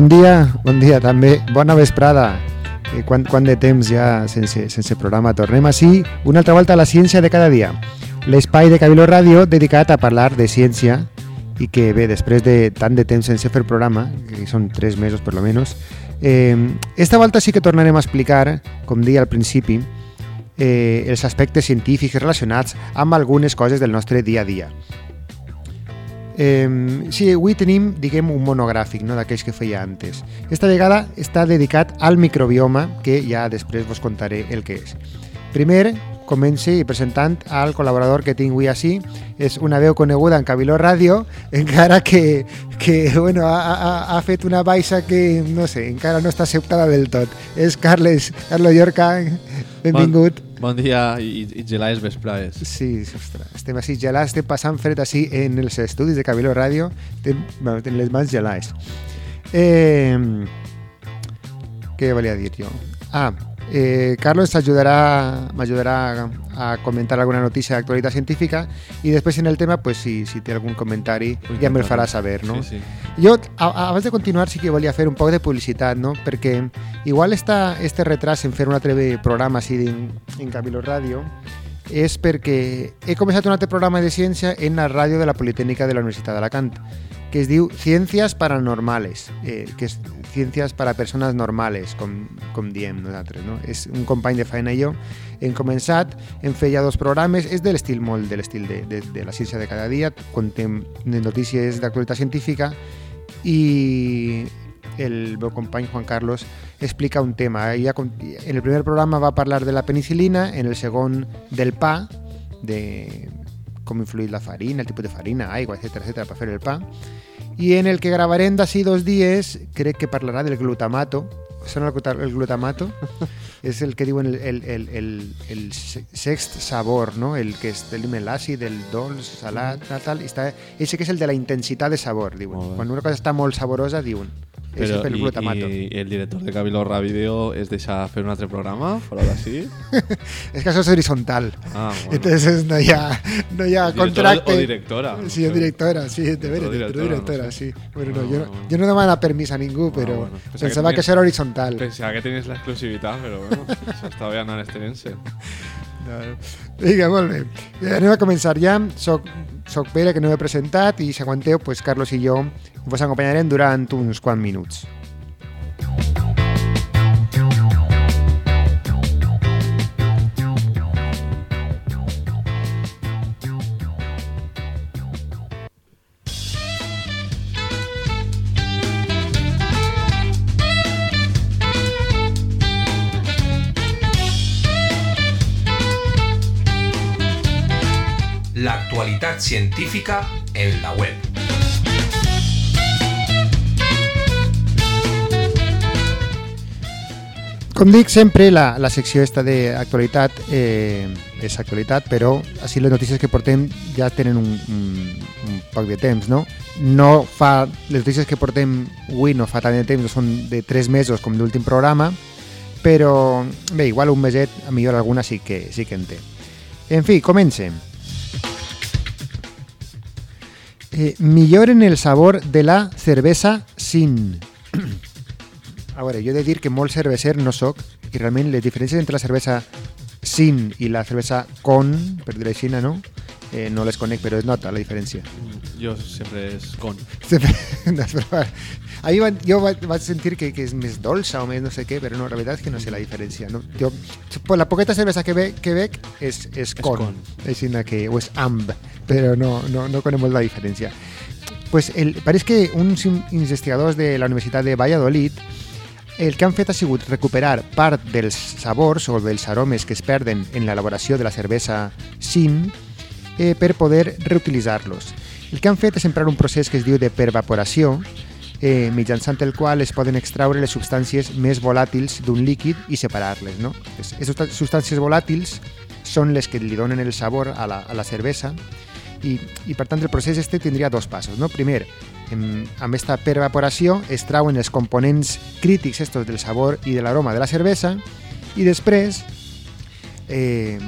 Bon dia, bon dia també. Bona vesprada. Eh, quant, quant de temps ja sense, sense programa tornem així una altra volta a la ciència de cada dia. L'espai de Cabiló Ràdio dedicat a parlar de ciència i que bé, després de tant de temps sense fer programa, que són tres mesos per lo menos, eh, esta volta sí que tornarem a explicar, com deia al principi, eh, els aspectes científics relacionats amb algunes coses del nostre dia a dia. Eh, sí, avui tenim, diguem, un monogràfic no, d'aquells que feia antes. Esta vegada està dedicat al microbioma, que ja després vos contaré el que és. Primer, comenci presentant al col·laborador que tinc avui així. És una veu coneguda en Cabiló Ràdio, encara que, que bueno, ha, ha, ha fet una baixa que, no sé, encara no està acceptada del tot. És Carles, Carlos Llorca, benvingut. Bon, bon dia i, i gelades vesprades. Sí, ostres, estem així gelats, estem passant fred així en els estudis de Cabiló Ràdio, bueno, tenim les mans gelades. Eh, què volia dir jo? Ah, eh, Carlos ajudarà, m'ajudarà a comentar alguna notícia d'actualitat científica i després en el tema, pues, si, si té algun comentari, ja me'l farà saber. No? Sí, sí. Jo, a, abans de continuar, sí que volia fer un poc de publicitat, no? perquè igual està este retras en fer un altre programa així en, en Cabiló Ràdio és perquè he començat un altre programa de ciència en la ràdio de la Politécnica de la Universitat d'Alacant, que es diu Ciències Paranormales, eh, que és Ciències para Persones Normales, com, com diem nosaltres. No? És un company de feina i jo. Hem començat, hem fet ja dos programes, és de l'estil molt de l'estil de, de, de la ciència de cada dia, contem notícies d'actualitat científica i el meu company Juan Carlos explica un tema. Ella, en el primer programa va parlar de la penicilina, en el segon del pa, de com influir la farina, el tipus de farina, aigua, etc etc per fer el pa. I en el que gravarem d'ací dos dies, crec que parlarà del glutamato. Sona el glutamato? És el que diuen el, el, el, el, el sext sabor, no? El que és tenim l'àcid, el dolç, salat, tal, tal. Està, ese que és el de la intensitat de sabor, diuen. Quan una cosa està molt saborosa, diuen. Ese és pel i, glutamato. i, i el director de Cabiló Ràdio es deixa fer un altre programa, per ara sí? és que això és horizontal. Ah, bueno. Entonces no hi ha, no hi ha contracte. o directora, Sí, o directora, sí, de veres, directora, directora, no sé. sí. Bueno, no, No, jo, no, no, jo no demano permís a ningú, però bueno. Pensava que que això era horizontal. Pensava que tenies l'exclusivitat, però bueno, això està bé anar estenent-se. No. Vinga, molt bé. Eh, Anem a començar ja. Soc, soc Pere, que no m'he presentat, i si aguanteu, pues Carlos i jo vos acompanyarem durant uns quants minuts. L'actualitat científica en la web. Com dic sempre, la, la secció esta d'actualitat eh, és actualitat, però així les notícies que portem ja tenen un, un, un poc de temps, no? No fa, les notícies que portem avui no fa tant de temps, són de 3 mesos com l'últim programa, però bé, igual un meset, a millor alguna sí que, sí que en té. En fi, comencem. Eh, milloren el sabor de la cervesa sin. A veure, jo he de dir que molt cerveser no sóc i realment les diferències entre la cervesa sin i la cervesa con, per dir-ho així, no? Eh, no les conec, però es nota la diferència. Jo sempre és con. Sempre- no, però, Ahir va, vaig, vaig sentir que, que és més dolça o més no sé què, però no, la veritat és que no sé la diferència. No? Jo, pues la poqueta cervesa que, ve, que bec és, és con, con. és una que, o és amb, però no, no, no conec molt la diferència. Pues el, pareix que uns in- investigadors de la Universitat de Valladolid el que han fet ha sigut recuperar part dels sabors o dels aromes que es perden en l'elaboració de la cervesa sin eh, per poder reutilitzar-los. El que han fet és emprar un procés que es diu de pervaporació, eh, mitjançant el qual es poden extraure les substàncies més volàtils d'un líquid i separar-les. No? Aquestes substàncies volàtils són les que li donen el sabor a la, a la cervesa i, i per tant el procés este tindria dos passos. No? Primer, en, amb esta pervaporació es trauen els components crítics estos del sabor i de l'aroma de la cervesa i després eh,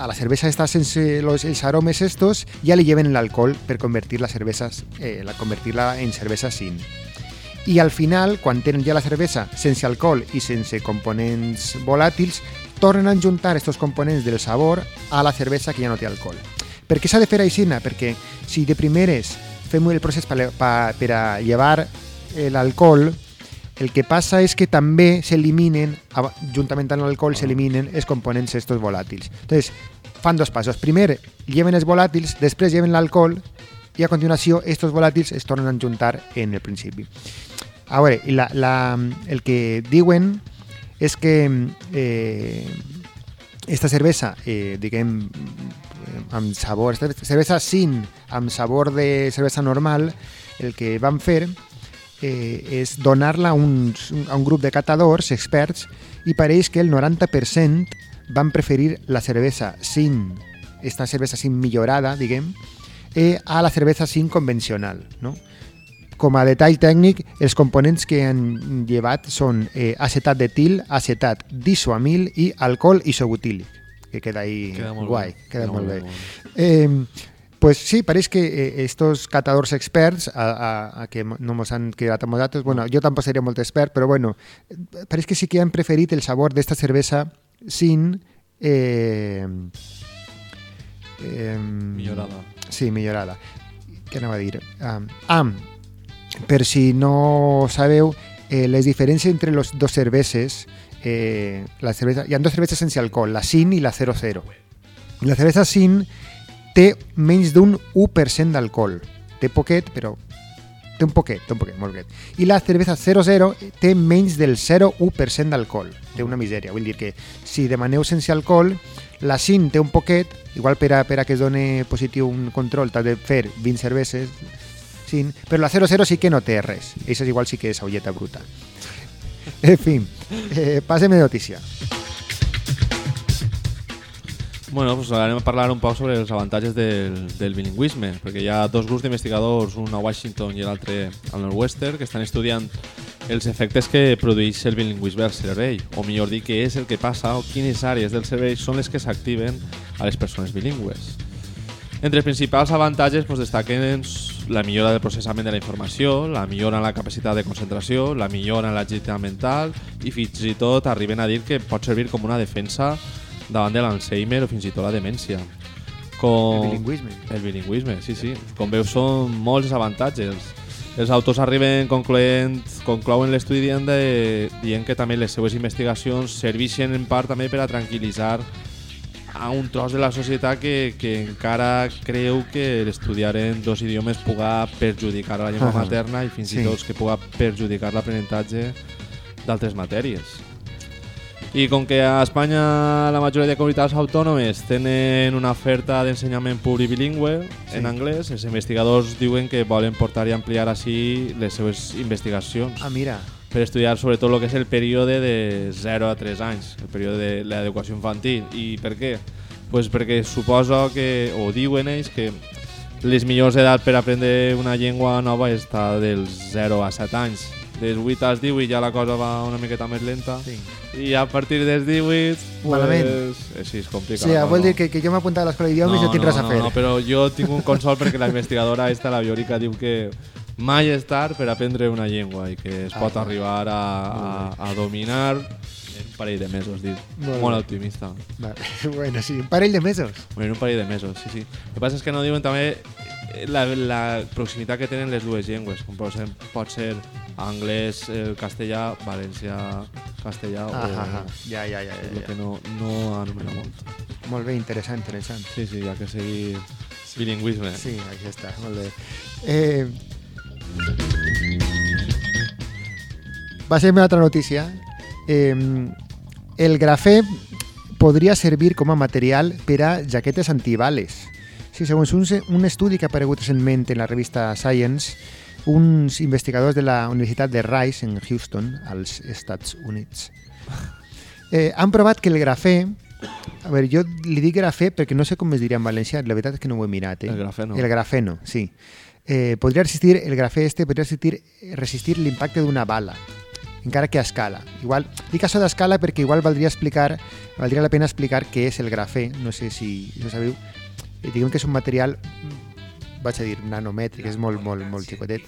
a la cervesa està sense los, els aromes estos ja li lleven l'alcohol per convertir la cervesa eh, la convertir-la en cervesa sin i al final, quan tenen ja la cervesa sense alcohol i sense components volàtils, tornen a juntar aquests components del sabor a la cervesa que ja no té alcohol. Per què s'ha de fer així? Perquè si de primeres fem el procés per, per, per a llevar l'alcohol, el que passa és que també s'eliminen, juntament amb l'alcohol, s'eliminen els components estos volàtils. Entonces, fan dos passos. Primer, lleven els volàtils, després lleven l'alcohol i a continuació estos volàtils es tornen a juntar en el principi. A veure, la, la, el que diuen és que eh, esta cervesa, eh, diguem, amb sabor, cervesa sin, amb sabor de cervesa normal, el que van fer eh, és donar-la a, uns, a un grup de catadors experts i pareix que el 90% van preferir la cervesa sin, esta cervesa sin millorada, diguem, eh, a la cervesa sin convencional. No? Com a detall tècnic, els components que han llevat són eh, acetat d'etil, acetat d'isoamil i alcohol isobutílic, que queda ahí Queda guai, bé. queda, Queda molt molt bé. bé, molt Eh, pues sí, pareix que eh, estos catadors experts, a, a, a que no mos han quedat amb nosaltres, bueno, jo tampoc seria molt expert, però bueno, pareix que sí que han preferit el sabor d'esta cervesa sin... Eh, eh, Millorada. Sí, millorada. Què anava a dir? Um, ah, per si no sabeu, eh, les diferències entre les dos cerveses, eh, la cervesa, hi ha dues cerveses sense alcohol, la Sin i la 00. La cervesa Sin té menys d'un 1% d'alcohol. Té poquet, però té un poquet, té un poquet, molt poquet. I la cervesa 00 té menys del 0,1% d'alcohol. Té una misèria. Vull dir que si demaneu sense alcohol, la Sin té un poquet, igual per a, per a que es doni positiu un control, t'has de fer 20 cerveses, Sin, però la 00 sí que no té res. Això igual sí que és aulleta bruta. En fi, eh, passem de notícia. Bueno, pues anem a parlar un poc sobre els avantatges del, del bilingüisme, perquè hi ha dos grups d'investigadors, un a Washington i l'altre al Northwestern, que estan estudiant els efectes que produeix el bilingüisme al cervell, o millor dir, què és el que passa o quines àrees del cervell són les que s'activen a les persones bilingües. Entre els principals avantatges pues, destaquen la millora del processament de la informació, la millora en la capacitat de concentració, la millora en l'agilitat mental i fins i tot arriben a dir que pot servir com una defensa davant de l'Alzheimer o fins i tot la demència. Com... El bilingüisme. El bilingüisme, sí, sí. Com veus, són molts avantatges. Els autors arriben concloent, conclouen l'estudi dient, de, dient que també les seues investigacions serveixen en part també per a tranquil·litzar a un tros de la societat que, que encara creu que l'estudiar en dos idiomes puga perjudicar la llengua Ahà. materna i fins Sí. i tot que puga perjudicar l'aprenentatge d'altres matèries. I com que a Espanya la majoria de comunitats autònomes tenen una oferta d'ensenyament públic bilingüe Sí. en anglès, els investigadors diuen que volen portar i ampliar així les seves investigacions Ah, mira. per estudiar sobretot el que és el període de 0 a 3 anys, el període de l'educació infantil. I per què? Pues perquè suposo que, o diuen ells, que les millors edats per aprendre una llengua nova està dels 0 a 7 anys. Dels 8 als 18 ja la cosa va una miqueta més lenta Sí. i a partir dels 18 pues, Malament. eh, sí, és complicat. Sí, vol dir que, que jo m'he apuntat a l'escola d'idiomes i no, tinc res a no, fer. No, però jo tinc un consol perquè la investigadora esta, la Biorica, diu que mai és tard per aprendre una llengua i que es Ah, pot arribar a, a, a dominar en un parell de mesos, diu. Molt Molt optimista. Vale. Bueno, sí, un parell de mesos. En un parell de mesos, sí, sí. El que passa és que no diuen també la, la proximitat que tenen les dues llengües, com pot ser, pot ser anglès, el castellà, valencià, castellà Ah, o ah, ah. Ja, ja, ja, el ja, que ja. no, no anomena molt. Molt bé, interessant, interessant. Sí, sí, ha que seguir bilingüisme. Sí, aquí està, molt bé. Eh, va ser una altra notícia. Eh, el grafè podria servir com a material per a jaquetes antibales. Sí, segons un, un estudi que ha aparegut recentment en la revista Science, uns investigadors de la Universitat de Rice en Houston, als Estats Units, eh, han provat que el grafè a veure, jo li dic grafè perquè no sé com es diria en valencià, la veritat és que no ho he mirat. Eh? El grafeno. El grafeno, sí. Eh, podria resistir, el grafè este podria resistir, resistir l'impacte d'una bala, encara que a escala. Igual, dic això d'escala perquè igual valdria explicar, valdria la pena explicar què és el grafè, no sé si, ho sabeu. Eh, diguem que és un material vaig a dir nanomètric, és molt, molt, molt xicotet,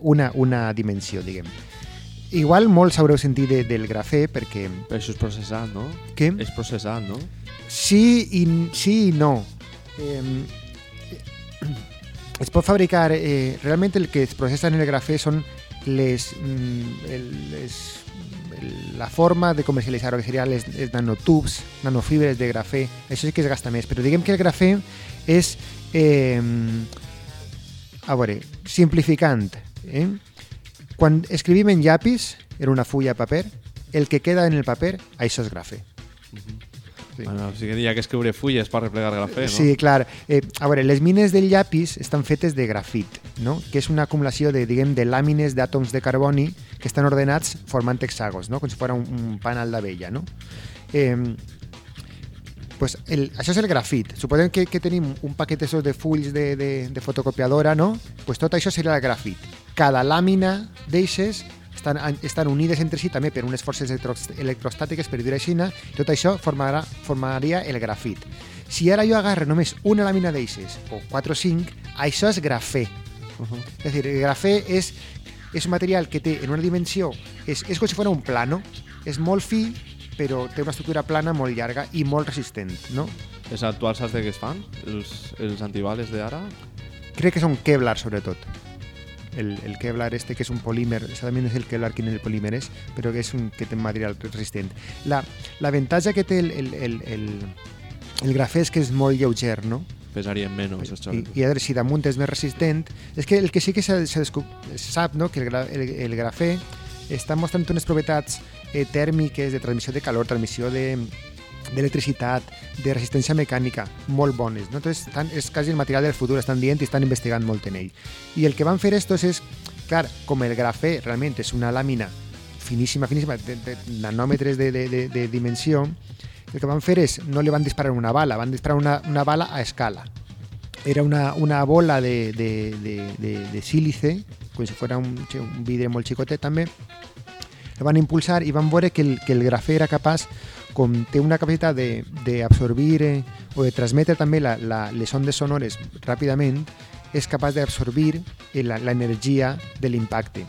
una, una dimensió, diguem. Igual molts haureu sentit de, del grafè perquè... Però això és processat, no? Què? És processat, no? Sí i, sí i no. Eh, es pot fabricar... Eh, realment el que es processa en el grafè són les, mm, les, la forma de comercialitzar el que serien les, nanotubs, nanofibres de grafè. Això sí que es gasta més, però diguem que el grafè és... Eh, a veure, eh? en llapis, en una fulla de paper, el que queda en el paper, això és grafè. Sí. Bueno, sí que hi ha que escriure fulles per replegar grafè, no? Sí, clar. Eh, a veure, les mines del llapis estan fetes de grafit, no? que és una acumulació de, diguem, de làmines d'àtoms de carboni que estan ordenats formant hexàgons, no? com si fos un, un panal d'abella. No? Eh, pues el, això és el grafit. Suposem que, que tenim un paquet de fulls de, de, de fotocopiadora, no? pues tot això seria el grafit. Cada làmina d'eixes estan, estan unides entre si també per unes forces electrostàtiques, per dir així, tot això formarà, formaria el grafit. Si ara jo agarro només una làmina d'eixes, o 4 o 5, això és grafè. Uh -huh. És a dir, el grafè és, és un material que té en una dimensió, és, és com si fos un plano, és molt fi, però té una estructura plana molt llarga i molt resistent, no? Els actuals saps de què es fan? Els, els antibales d'ara? Crec que són Kevlar, sobretot. El, el Kevlar este, que és un polímer, exactament és el Kevlar quin el polímer és, però que és un que té un material resistent. La, l'avantatge que té el, el, el, el, el grafè és que és molt lleuger, no? Pesarien menys, I, això. i a veure, si damunt és més resistent és que el que sí que se, se, se sap no? que el, el, el grafè està mostrant unes propietats eh, tèrmiques de transmissió de calor, transmissió de de resistència mecànica, molt bones. No? Entonces, estan, és quasi el material del futur, estan dient i estan investigant molt en el que van fer estos és, clar, com el grafè realment és una làmina finíssima, finíssima, de, de de, de, de, de el que van fer és, no li van disparar una bala, van disparar una, una bala a escala. Era una, una bola de, de, de, de, de sílice, com si fos un, un vidre molt xicotet també, el impulsar i van veure que el, que el grafè era capaç, com té una capacitat d'absorbir eh, o de transmetre també la, la, les ondes sonores ràpidament, és capaç d'absorbir eh, la- l'energia de l'impacte.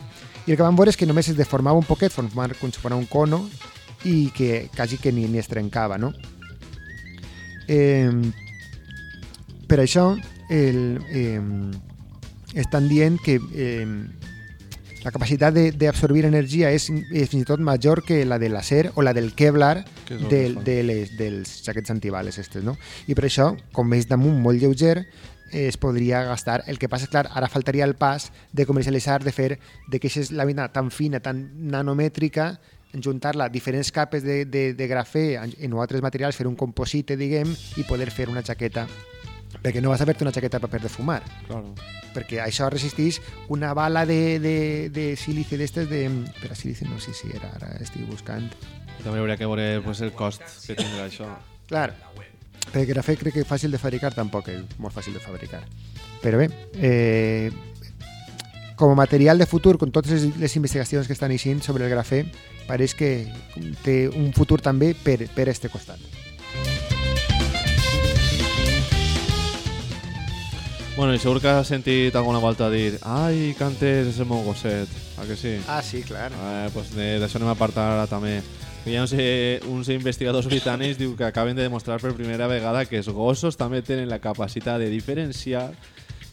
I el que van veure és que només es deformava un poquet, formar com si fos un cono, i que quasi que ni, ni es trencava, no? Eh, per això el, eh, que eh, la capacitat de- d'absorbir energia és, és fins i tot major que la de l'acer o la del Kevlar és fa. de les, dels jaquets antibales estes, no? I per això, com és damunt molt lleuger, es podria gastar. El que passa és, clar, ara faltaria el pas de comercialitzar, de fer de que aquesta làmina tan fina, tan nanomètrica, juntar-la a diferents capes de, de, de grafè en, en altres materials, fer un composite, diguem, i poder fer una jaqueta perquè no vas a fer-te una jaqueta de paper de fumar Claro. perquè això resisteix una bala de, de, de sílice d'estes de... Però sílice no sé si era, ara estic buscant. També hauria que veure pues, el cost que tindrà això. Clar, perquè grafè crec que fàcil de fabricar tampoc és molt fàcil de fabricar. Però bé, eh, com a material de futur, con totes les, les investigacions que estan eixint sobre el grafè, pareix que té un futur també per, per este costat. Bueno, i segur que has sentit alguna volta dir ai, cantes és el meu gosset. A que sí? Ah, sí, clar. Eh, pues de- d'això anem a parlar ara també. Hi ha uns, eh, uns investigadors britànics diu que acaben de demostrar per primera vegada que els gossos també tenen la capacitat de diferenciar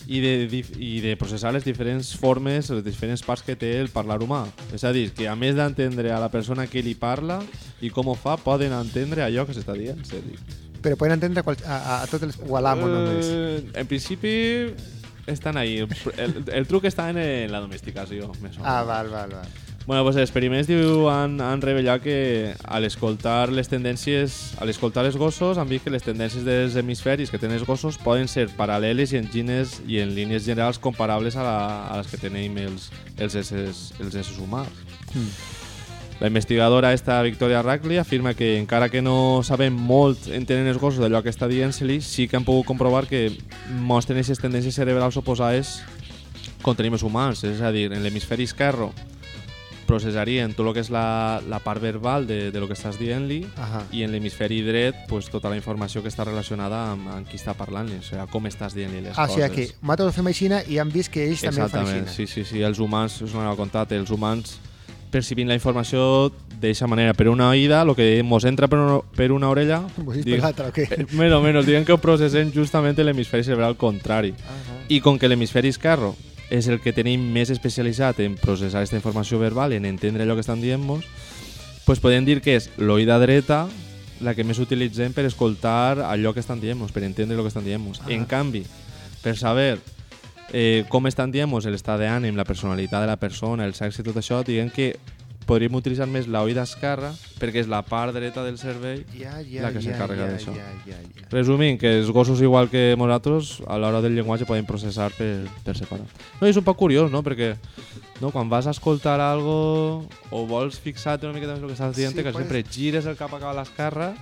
i de, i de processar les diferents formes, les diferents parts que té el parlar humà. És a dir, que a més d'entendre a la persona que li parla i com ho fa, poden entendre allò que s'està dient. A dir, Però poden entendre qual, a, a, a tots els... o a l'amo només. Eh, en principi estan ahí. El, el, el truc està en, la domesticació. Més o Ah, val, val, val. Bueno, pues els experiments diu, han, han revelat que a l'escoltar les tendències, a l'escoltar els gossos han vist que les tendències dels hemisferis que tenen els gossos poden ser paral·leles i en, gines, i en línies generals comparables a, la, a les que tenim els, els, éssers, els éssers humans. Mm. La investigadora esta Victoria Rackley afirma que encara que no sabem molt entenen els gossos d'allò que està dient-se-li, sí que han pogut comprovar que mostren aquestes tendències cerebrals oposades com tenim els humans, és a dir, en l'hemisferi esquerre processarien tot el que és la, la part verbal de, de lo que estàs dient-li i en l'hemisferi dret pues, tota la informació que està relacionada amb, amb qui està parlant-li, o sigui, com estàs dient-li les Ah, o sigui coses. que nosaltres ho fem així i han vist que ells també ho fan Exactament, així. sí, sí, sí, els humans, us a contar, els humans percibint la informació d'aquesta manera. Per una oïda, el que mos entra per una, per una orella, dic- per l'altra, o eh, més o menys, diuen que ho processem justament en l'hemisferi cerebral contrari. Ahà. I com que l'hemisferi esquerro és el que tenim més especialitzat en processar aquesta informació verbal, en entendre allò que estan dient-nos, pues podem dir que és l'oïda dreta la que més utilitzem per escoltar allò que estan dient-nos, per entendre el que estan dient-nos. Ah. En canvi, per saber eh, com estan dient-nos l'estat d'ànim, la personalitat de la persona, el sexe i tot això, diguem que podríem utilitzar més l'oïda esquerra perquè és la part dreta del cervell Ja, ja, la que s'encarrega ja, d'això. Ja, ja, ja. Resumint, que els gossos, igual que nosaltres, a l'hora del llenguatge poden processar per, per separat. No, és un poc curiós, no? Perquè no, quan vas a escoltar algo o vols fixar-te una miqueta més el que estàs dient, Sí, que pues- sempre gires el cap a cap a l'esquerra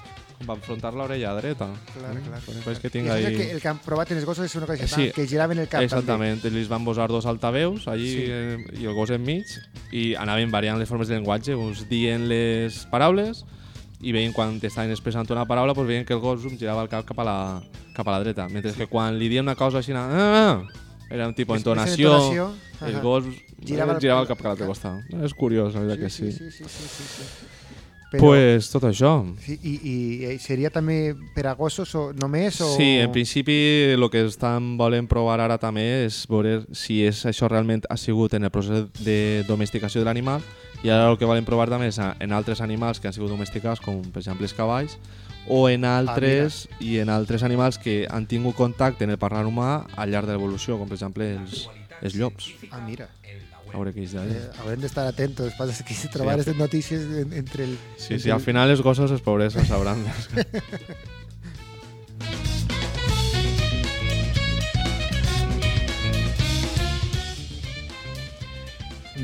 per enfrontar l'orella dreta. Clar, clar, clar. Pues que I tinc això és el ahí... que, el que han provat en els gossos és una cosa Sí, sí, que giraven el cap Exactament, li van posar dos altaveus allí Sí. eh, i el gos enmig i anaven variant les formes de llenguatge, uns dient les paraules i veien quan estaven expressant una paraula pues veien que el gos girava el cap cap a la, cap a la dreta, mentre que quan li dien una cosa així, ah, ah, era un tipus també. entonació, entonació, el gos Girava girava, el- cap cap a l'altre costat. És curiós, la veritat que sí. sí, sí, sí, sí, sí. Pues tot això. sí, i, i, i seria també per a gossos o només? O... Sí, en principi el que estan volen provar ara també és veure si és això realment ha sigut en el procés de domesticació de l'animal i ara el que volen provar també és en altres animals que han sigut domesticats, com per exemple els cavalls, o en altres i en altres animals que han tingut contacte en el parlar humà al llarg de l'evolució, com per exemple els, els llops. Ah, mira. A veure què és d'ahí. Eh, haurem d'estar atentos. Passa que si trobar Sí, aquestes notícies en, entre el... Sí, entre sí, al final els gossos els pobres els sabran.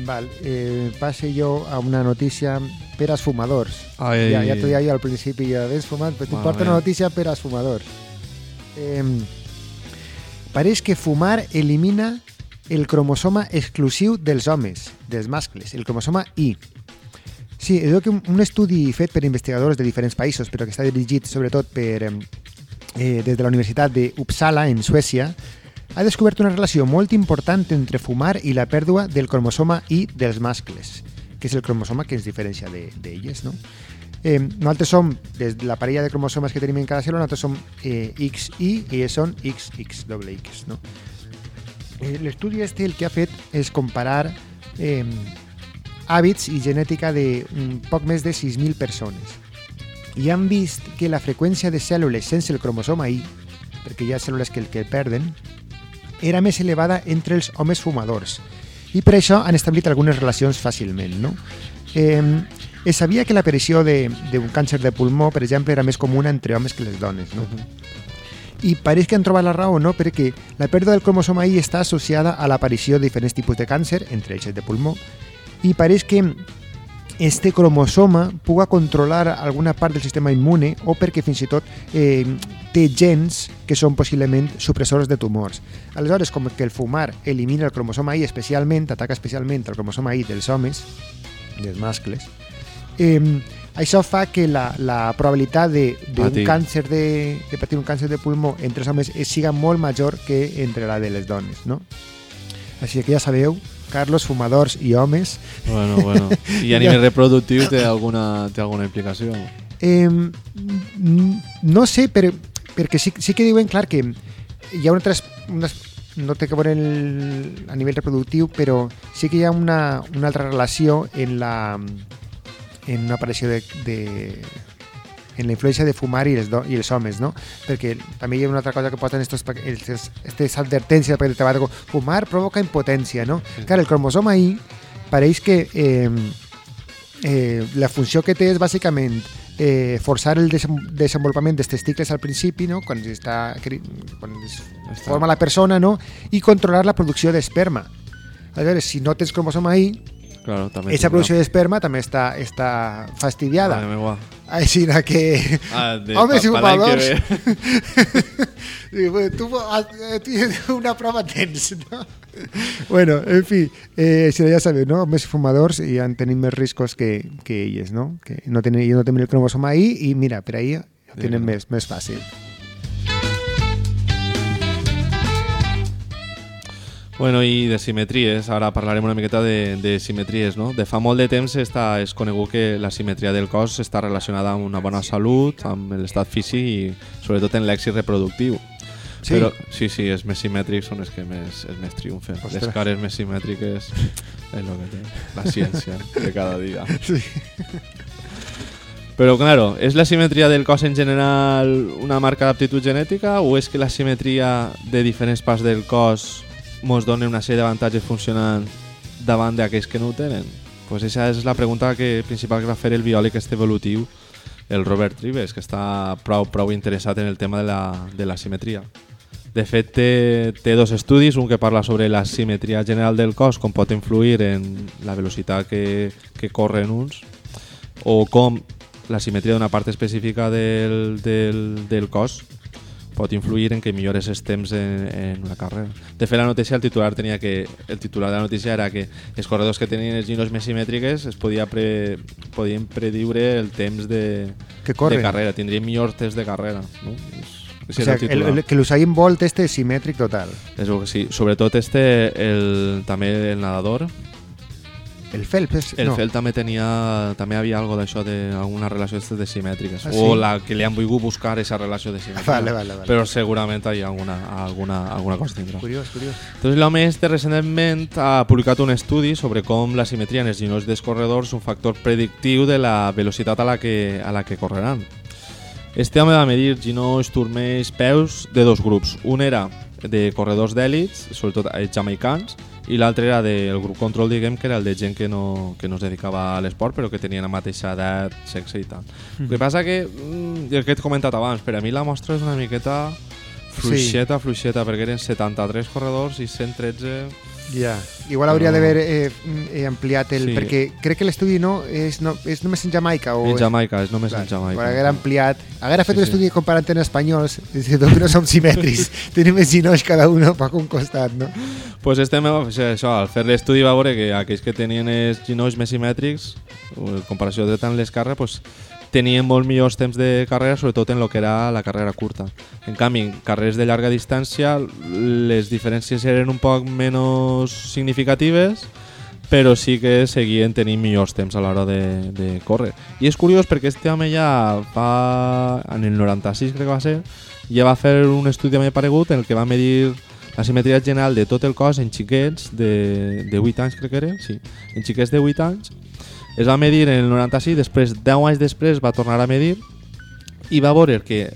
Val, eh, passe jo a una notícia per als fumadors. Ai. Ja, ja t'ho deia al principi, ja vens fumant, però t'importa una notícia per als fumadors. Eh, pareix que fumar elimina el cromosoma exclusiu dels homes, dels mascles, el cromosoma I. Sí, es veu que un, estudi fet per investigadors de diferents països, però que està dirigit sobretot per, eh, des de la Universitat de Uppsala, en Suècia, ha descobert una relació molt important entre fumar i la pèrdua del cromosoma I dels mascles, que és el cromosoma que ens diferencia de- d'elles, no? Eh, nosaltres som, des de la parella de cromosomes que tenim en cada cèl·lula, nosaltres som eh, XY i ells són XX, doble X, no? Eh, L'estudi este el que ha fet és comparar eh, hàbits i genètica de un poc més de 6.000 persones. I han vist que la freqüència de cèl·lules sense el cromosoma I, perquè hi ha cèl·lules que el que perden, era més elevada entre els homes fumadors. I per això han establit algunes relacions fàcilment. No? Eh, es sabia que l'aparició d'un càncer de pulmó, per exemple, era més comuna entre homes que les dones. No? I pareix que han trobat la raó, no? perquè la pèrdua del cromosoma I està associada a l'aparició de diferents tipus de càncer, entre ells el de pulmó, i pareix que este cromosoma puga controlar alguna part del sistema immune o perquè fins i tot eh, té gens que són possiblement supressors de tumors. Aleshores, com que el fumar elimina el cromosoma I especialment, ataca especialment el cromosoma I dels homes, dels mascles, eh, això fa que la, la probabilitat de- d'un càncer de, de patir un càncer de pulmó entre els homes siga molt major que entre la de les dones, no? Així que ja sabeu, Carlos, fumadors i homes, Bueno, bueno. I a nivell reproductiu té alguna, té alguna implicació? Eh, no sé, però, perquè sí, sí que diuen, clar, que hi ha unes, unes no té que veure el, a nivell reproductiu, però sí que hi ha una, una altra relació en la en una aparició de, de en la influència de fumar i els, do, i els homes, no? Perquè també hi ha una altra cosa que posen estos, estes, estes advertències per el tabaco. Fumar provoca impotència, no? Sí. Clar, el cromosoma I pareix que eh, eh, la funció que té és bàsicament eh, forçar el desenvolupament dels testicles al principi, no? quan, està, quan es forma la persona, no? i controlar la producció d'esperma. Aleshores, si no tens cromosoma I, Claro, Esa tindrà. producció d'esperma també està, està fastidiada. Meua. Així que... Ah, de- pa- tu, tu una prova tens, no? Bueno, en fi, eh, si ja sabeu, no? I fumadors i han tenim més riscos que, que elles, no? Que no tenen, no tenen el cromosoma ahí i mira, per ahí ho tenen Sí. més, més fàcil. Bueno, i de simetries, ara parlarem una miqueta de, de simetries, no? De fa molt de temps està, és conegut que la simetria del cos està relacionada amb una bona salut, amb l'estat físic i sobretot en l'èxit reproductiu. Sí. Però sí, sí, els més simètrics són els que més, els més triomfen. Ostres. Les cares més simètriques és el que té la ciència de cada dia. Sí. Però, claro, ¿es la simetria del cos en general una marca d'aptitud genètica o és que la simetria de diferents parts del cos mos dona una sèrie d'avantatges funcionant davant d'aquells que no ho tenen? Pues esa és la pregunta que, principal que va fer el biòleg este evolutiu, el Robert Trives, que està prou, prou interessat en el tema de la, de la simetria. De fet, té, té dos estudis, un que parla sobre la simetria general del cos, com pot influir en la velocitat que, que corren uns, o com la simetria d'una part específica del, del, del cos pot influir en que millores els temps en, en una carrera. De fet, la notícia, el titular tenia que el titular de la notícia era que els corredors que tenien els giros més simètriques es podia pre, podien prediure el temps de, Que corren. de carrera, tindrien millors temps de carrera. No? És, O és sea, el el, que l'Usain Bolt este és simètric total. És que sí. Sobretot este, el, també el nadador, El Phelps. El no. Fel també tenia també havia algo d'això de alguna relació de simètriques Ah, o sí? la que li han volgut buscar esa relació de simètrica. Vale, vale, vale. Però segurament hi ha alguna, alguna, alguna cosa tindrà. Curiós, curiós. Entonces, l'home este recentment ha publicat un estudi sobre com la simetria en els ginolls dels corredors és un factor predictiu de la velocitat a la que, a la que correran. Este home va medir ginolls, turmells, peus de dos grups. Un era de corredors d'èlits, sobretot eh, jamaicans, i l'altre era del grup control, diguem, que era el de gent que no, que no es dedicava a l'esport, però que tenien la mateixa edat, sexe i tal. El que passa que, mm, el que he comentat abans, per a mi la mostra és una miqueta fluixeta, fluixeta, perquè eren 73 corredors i 113... Ja, igual hauria No. d'haver eh, eh, ampliat el... Sí. Perquè crec que l'estudi no és, no és només en Jamaica. O En Jamaica, és només Clar, en Jamaica. Igual haguera ampliat. Haguera fet Sí, un sí. estudi comparant en espanyols, que no som simètrics, tenim més ginolls cada un per un costat, no? pues este això, al fer l'estudi va veure que aquells que tenien els ginolls més simètrics, en comparació de tant l'esquerra, pues, tenien molt millors temps de carrera, sobretot en lo que era la carrera curta. En canvi, en carreres de llarga distància, les diferències eren un poc menys significatives, però sí que seguien tenint millors temps a l'hora de, de córrer. I és curiós perquè este home ja fa, en el 96 crec que va ser, ja va fer un estudi més paregut en el que va medir la simetria general de tot el cos en xiquets de, de 8 anys crec que era, sí, en xiquets de 8 anys es va medir en el 96, després 10 anys després va tornar a medir i va veure que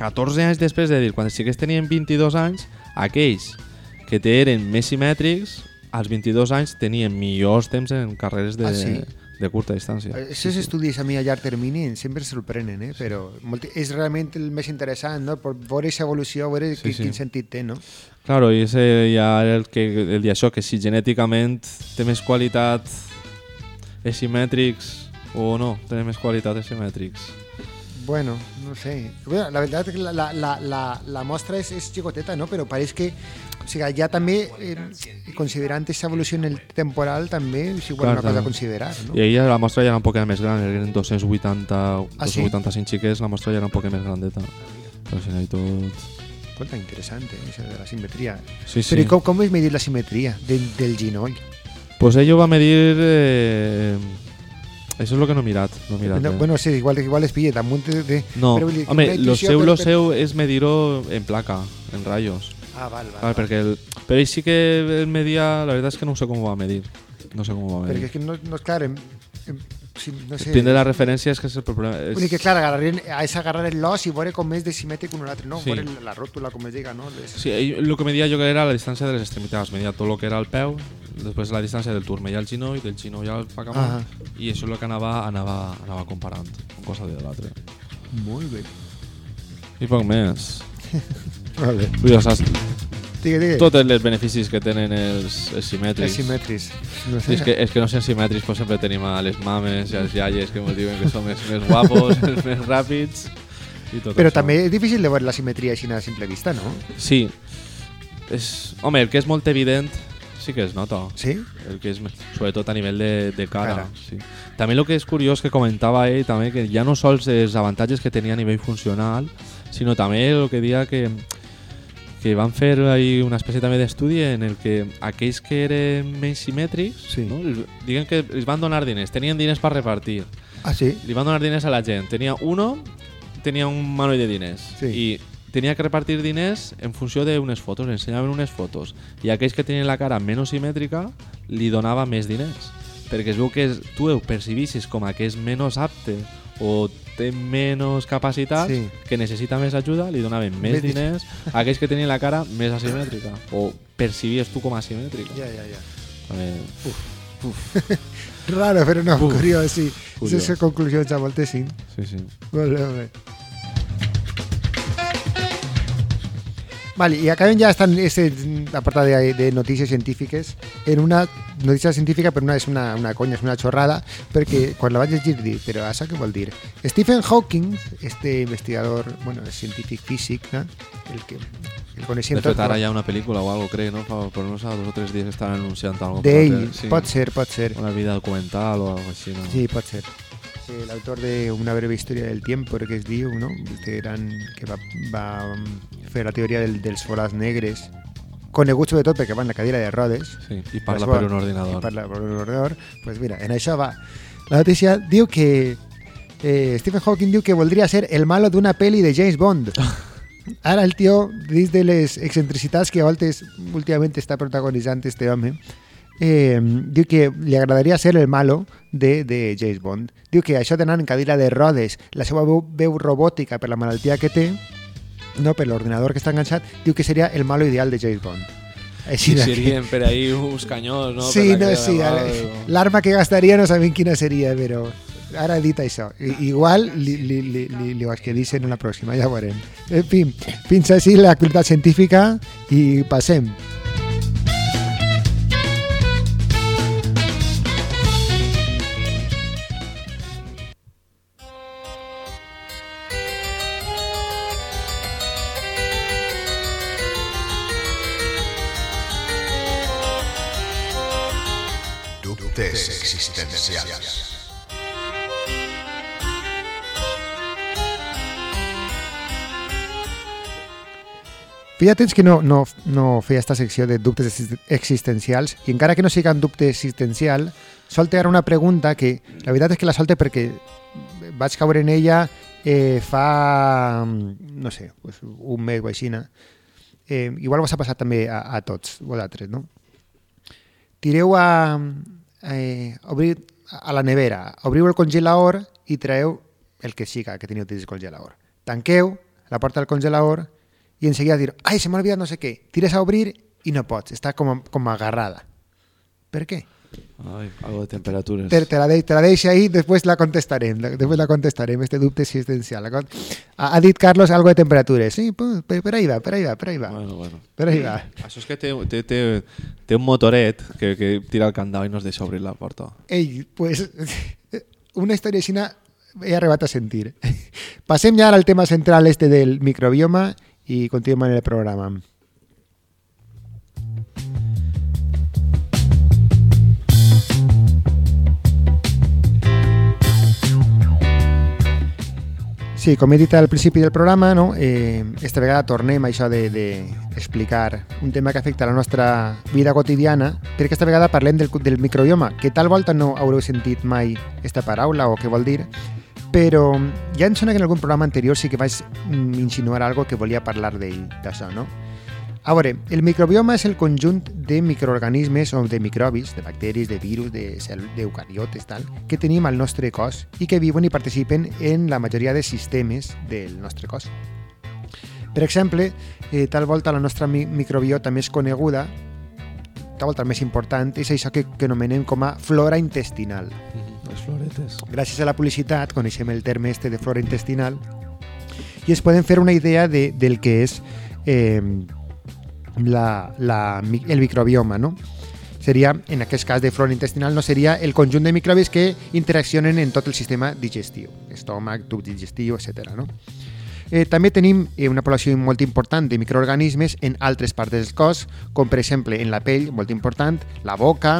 14 anys després, és a dir, quan els xiquets tenien 22 anys, aquells que eren més simètrics, als 22 anys tenien millors temps en carreres de, Ah, sí? de curta distància. Aquests estudis a mi a llarg termini sempre sorprenen, eh? però molt, és realment el més interessant, no? Per veure aquesta evolució, veure Sí, sí, sí. quin sentit té, no? Claro, i ese ja era el que el això, que si genèticament té més qualitat els simètrics o no, té més qualitat els simètrics. Bueno, no sé. Bueno, la verdad es que la, la, la, la, mostra es, es chicoteta, ¿no? Pero parece que, o sea, ya también, eh, considerant esa evolución en el temporal, també és igual Clar, una cosa a considerar, no? I ahir la mostra ja era un poc més gran, eren 280, Ah, sí? 285 xiques, la mostra ja era un poc més grandeta. Però si no hi tot... Escolta, interesante, esa de la simetría. Sí, sí. Pero ¿y cómo, cómo es medir la simetría del, del ginoll? Pues ell ho va medir... Eh... Això és el que no he mirat. No he mirat No, eh. bueno, sí, igual, igual es pille damunt de... de no, però home, lo seu, lo seu és medir-ho en placa, en rayos. Ah, val, val. Clar, perquè el, però ell sí que el media, la veritat és que no sé com ho va medir. No sé com ho va Perquè medir. és que no, no és clar, em, em, si, no sé... De la referència, és que és el problema. És... Vull dir que, clar, agarrar, és agarrar el l'os i veure com és de simètric un o l'altre, no? Sí. Veure la ròtula, com es diga, no? Les... Sí, lo que media jo que era la distància de les extremitats. Media tot el que era el peu, després la distància del turmell al ginoll, del ginoll al pacamà, Ah. i això és el que anava, anava, anava comparant, una cosa de l'altre. Molt bé. I poc més. Vale. Vull dir, saps? Digue, digue. Tots els beneficis que tenen els, els simètrics. Els simetris. No sé. és, que, és que no sent simètrics pues, sempre tenim a les mames i als iaies que ens diuen que som els més guapos, els més ràpids i tot Però això. també és difícil de veure la simetria així a simple vista, no? Sí. És, home, el que és molt evident sí que es nota. Sí? El que és, me- sobretot a nivell de, de cara. Cara. Sí. També el que és curiós que comentava ell, també que ja no sols els avantatges que tenia a nivell funcional, sinó també el que dia que que van fer ahí una espècie també d'estudi en el que aquells que eren menys simètrics, Sí. no? Diguen que els van donar diners, tenien diners per repartir, Ah, sí? li van donar diners a la gent. Tenia uno, tenia un manoll de diners Sí. i tenia que repartir diners en funció d'unes fotos, li ensenyaven unes fotos i aquells que tenien la cara menys simètrica li donava més diners perquè es veu que tu ho percibissis com a que és menys apte o té menys capacitat Sí. que necessita més ajuda, li donaven més Més di- diners a aquells que tenien la cara més asimètrica o percibies tu com a asimètrica Ja, ja, ja. També, Raro, però no, Uf. curiós, sí. Curiós. Aquestes conclusions a voltes sí. sí, sí. Molt bé, Vale, y acabem ja estan este apartat de, de notícies científiques en una notícia científica però una és una, una conya, és una xorrada perquè quan la vaig llegir dic, però això què vol dir? Stephen Hawking, este investigador, bueno, científic físic, no? el que el coneixem De fet, tots, ara hi ha una pel·lícula o algo, crec, no? Fa, per no sé, dos o tres dies estan anunciant algo. d'ell, Sí. pot ser, pot ser. Una vida documental o algo així, no? Sí, pot ser. El autor de Una breve historia del tiempo, que es diu, no? Este gran que va, va fer la teoria del, dels forats negres, conegut sobretot perquè va en la cadira de rodes, Sí, i parla Pues per va, un ordinador. i parla per un ordinador, pues mira, en això va. La notícia diu que eh, Stephen Hawking diu que voldria ser el malo d'una pel·li de James Bond. Ara el tio, dins de les excentricitats que a voltes últimament està protagonitzant este home, eh, diu que li agradaria ser el malo de, de James Bond. Diu que això d'anar en cadira de rodes, la seva veu, veu robòtica per la malaltia que té, no per l'ordinador que està enganxat, diu que seria el malo ideal de James Bond. Així Sí, serien per ahí uns canyons, no? Sí, Per la no, sí, l'arma que gastaria no sabem quina seria, però ara he dit això. I, igual li, li, li, li, li ho esquedicen en la pròxima, ja ho veurem. En fi, fins així l'activitat científica i passem. Dubtes existencials. Feia temps que no, no, no feia esta secció de dubtes exist- existencials i encara que no siga un dubte existencial, solte ara una pregunta que la veritat és que la solte perquè vaig caure en ella eh, fa, no sé, pues, un mes o així. Eh, igual vos ha passat també a, a tots vosaltres, no? Tireu a, eh, obrir a la nevera, obriu el congelador i traeu el que siga que teniu dins el congelador. Tanqueu la porta del congelador i en seguida dir, ai, se m'ha olvidat no sé què. Tires a obrir i no pots, està com, com agarrada. Per què? Ai, algo de temperatures. Te, te, la, de, te la deixo ahí, després la contestarem, la- després la contestarem, este dubte existencial. Ha, dit Carlos algo de temperatures. Sí, pues, per, per ahí va, per ahí va, per ahí va. Bueno, bueno. Per ahí va. Això és que té, té, té, té un motoret que, que tira el candau i no es deixa obrir la porta. Ei, pues, una història així he arribat a sentir. Passem ja al tema central este del microbioma i continuem en el programa. Sí, com he dit al principi del programa, no? eh, esta vegada tornem a això de, de explicar un tema que afecta la nostra vida quotidiana, perquè esta vegada parlem del, del microbioma, que tal volta no haureu sentit mai esta paraula o què vol dir, però ja em sona que en algun programa anterior sí que vaig mm, insinuar algo que volia parlar d'ell, d'això, no? A veure, el microbioma és el conjunt de microorganismes o de microbis, de bacteris, de virus, de cel- d'eucariotes, tal, que tenim al nostre cos i que viuen i participen en la majoria de sistemes del nostre cos. Per exemple, eh, tal volta la nostra mi microbiota més coneguda, tal volta més important, és això que, que anomenem com a flora intestinal. Les floretes. Gràcies a la publicitat coneixem el terme este de flora intestinal i es poden fer una idea de, del que és eh, la, la, el microbioma, no? Seria, en aquest cas de flora intestinal, no seria el conjunt de microbis que interaccionen en tot el sistema digestiu, estómac, tub digestiu, etc. No? Eh, també tenim eh, una població molt important de microorganismes en altres parts del cos, com per exemple en la pell, molt important, la boca,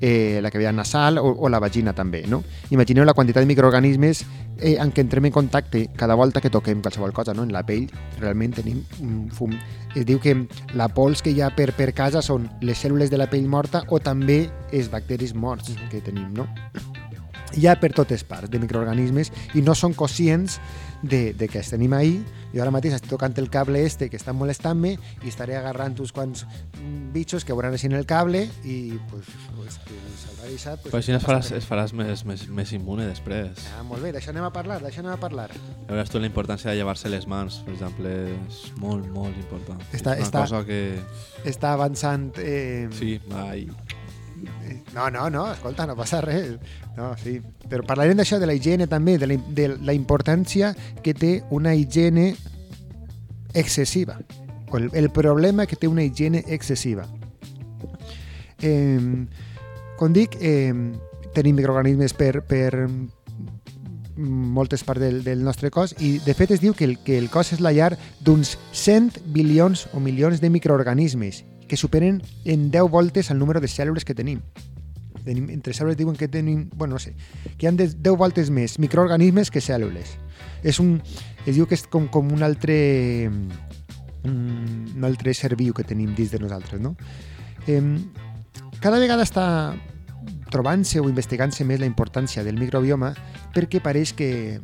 eh, la cavitat nasal o, o la vagina també. No? Imagineu la quantitat de microorganismes eh, en què entrem en contacte cada volta que toquem qualsevol cosa. No? En la pell realment tenim un fum. Es diu que la pols que hi ha per, per casa són les cèl·lules de la pell morta o també els bacteris morts que tenim. No? hi ha per totes parts de microorganismes i no són conscients de, de que els tenim ahí. Jo ara mateix estic tocant el cable este que està molestant-me i estaré agarrant uns quants bitxos que veuran així en el cable i pues, pues, que s'haurà deixat... Pues, Però així es faràs, es faràs més, més, més immune després. Ah, molt bé, d'això anem a parlar, d'això anem a parlar. Veuràs tu la importància de llevar-se les mans, per exemple, és molt, molt important. Està- és una està- cosa que... Està avançant... Eh, Sí, ai, No, no, no, escolta, no passa res. No, sí. Però parlarem d'això, de la higiene també, de la, de la importància que té una higiene excessiva. El, el problema que té una higiene excessiva. Eh, com dic, eh, tenim microorganismes per, per moltes parts del, del nostre cos i de fet es diu que el, que el cos és la llar d'uns 100 bilions o milions de microorganismes que superen en 10 voltes el número de cèl·lules que tenim. tenim entre cèl·lules diuen que tenim, bueno, no sé, que hi ha de 10 voltes més microorganismes que cèl·lules. És un, es diu que és com, un altre un, un altre ser viu que tenim dins de nosaltres, no? Eh, cada vegada està trobant-se o investigant-se més la importància del microbioma perquè pareix que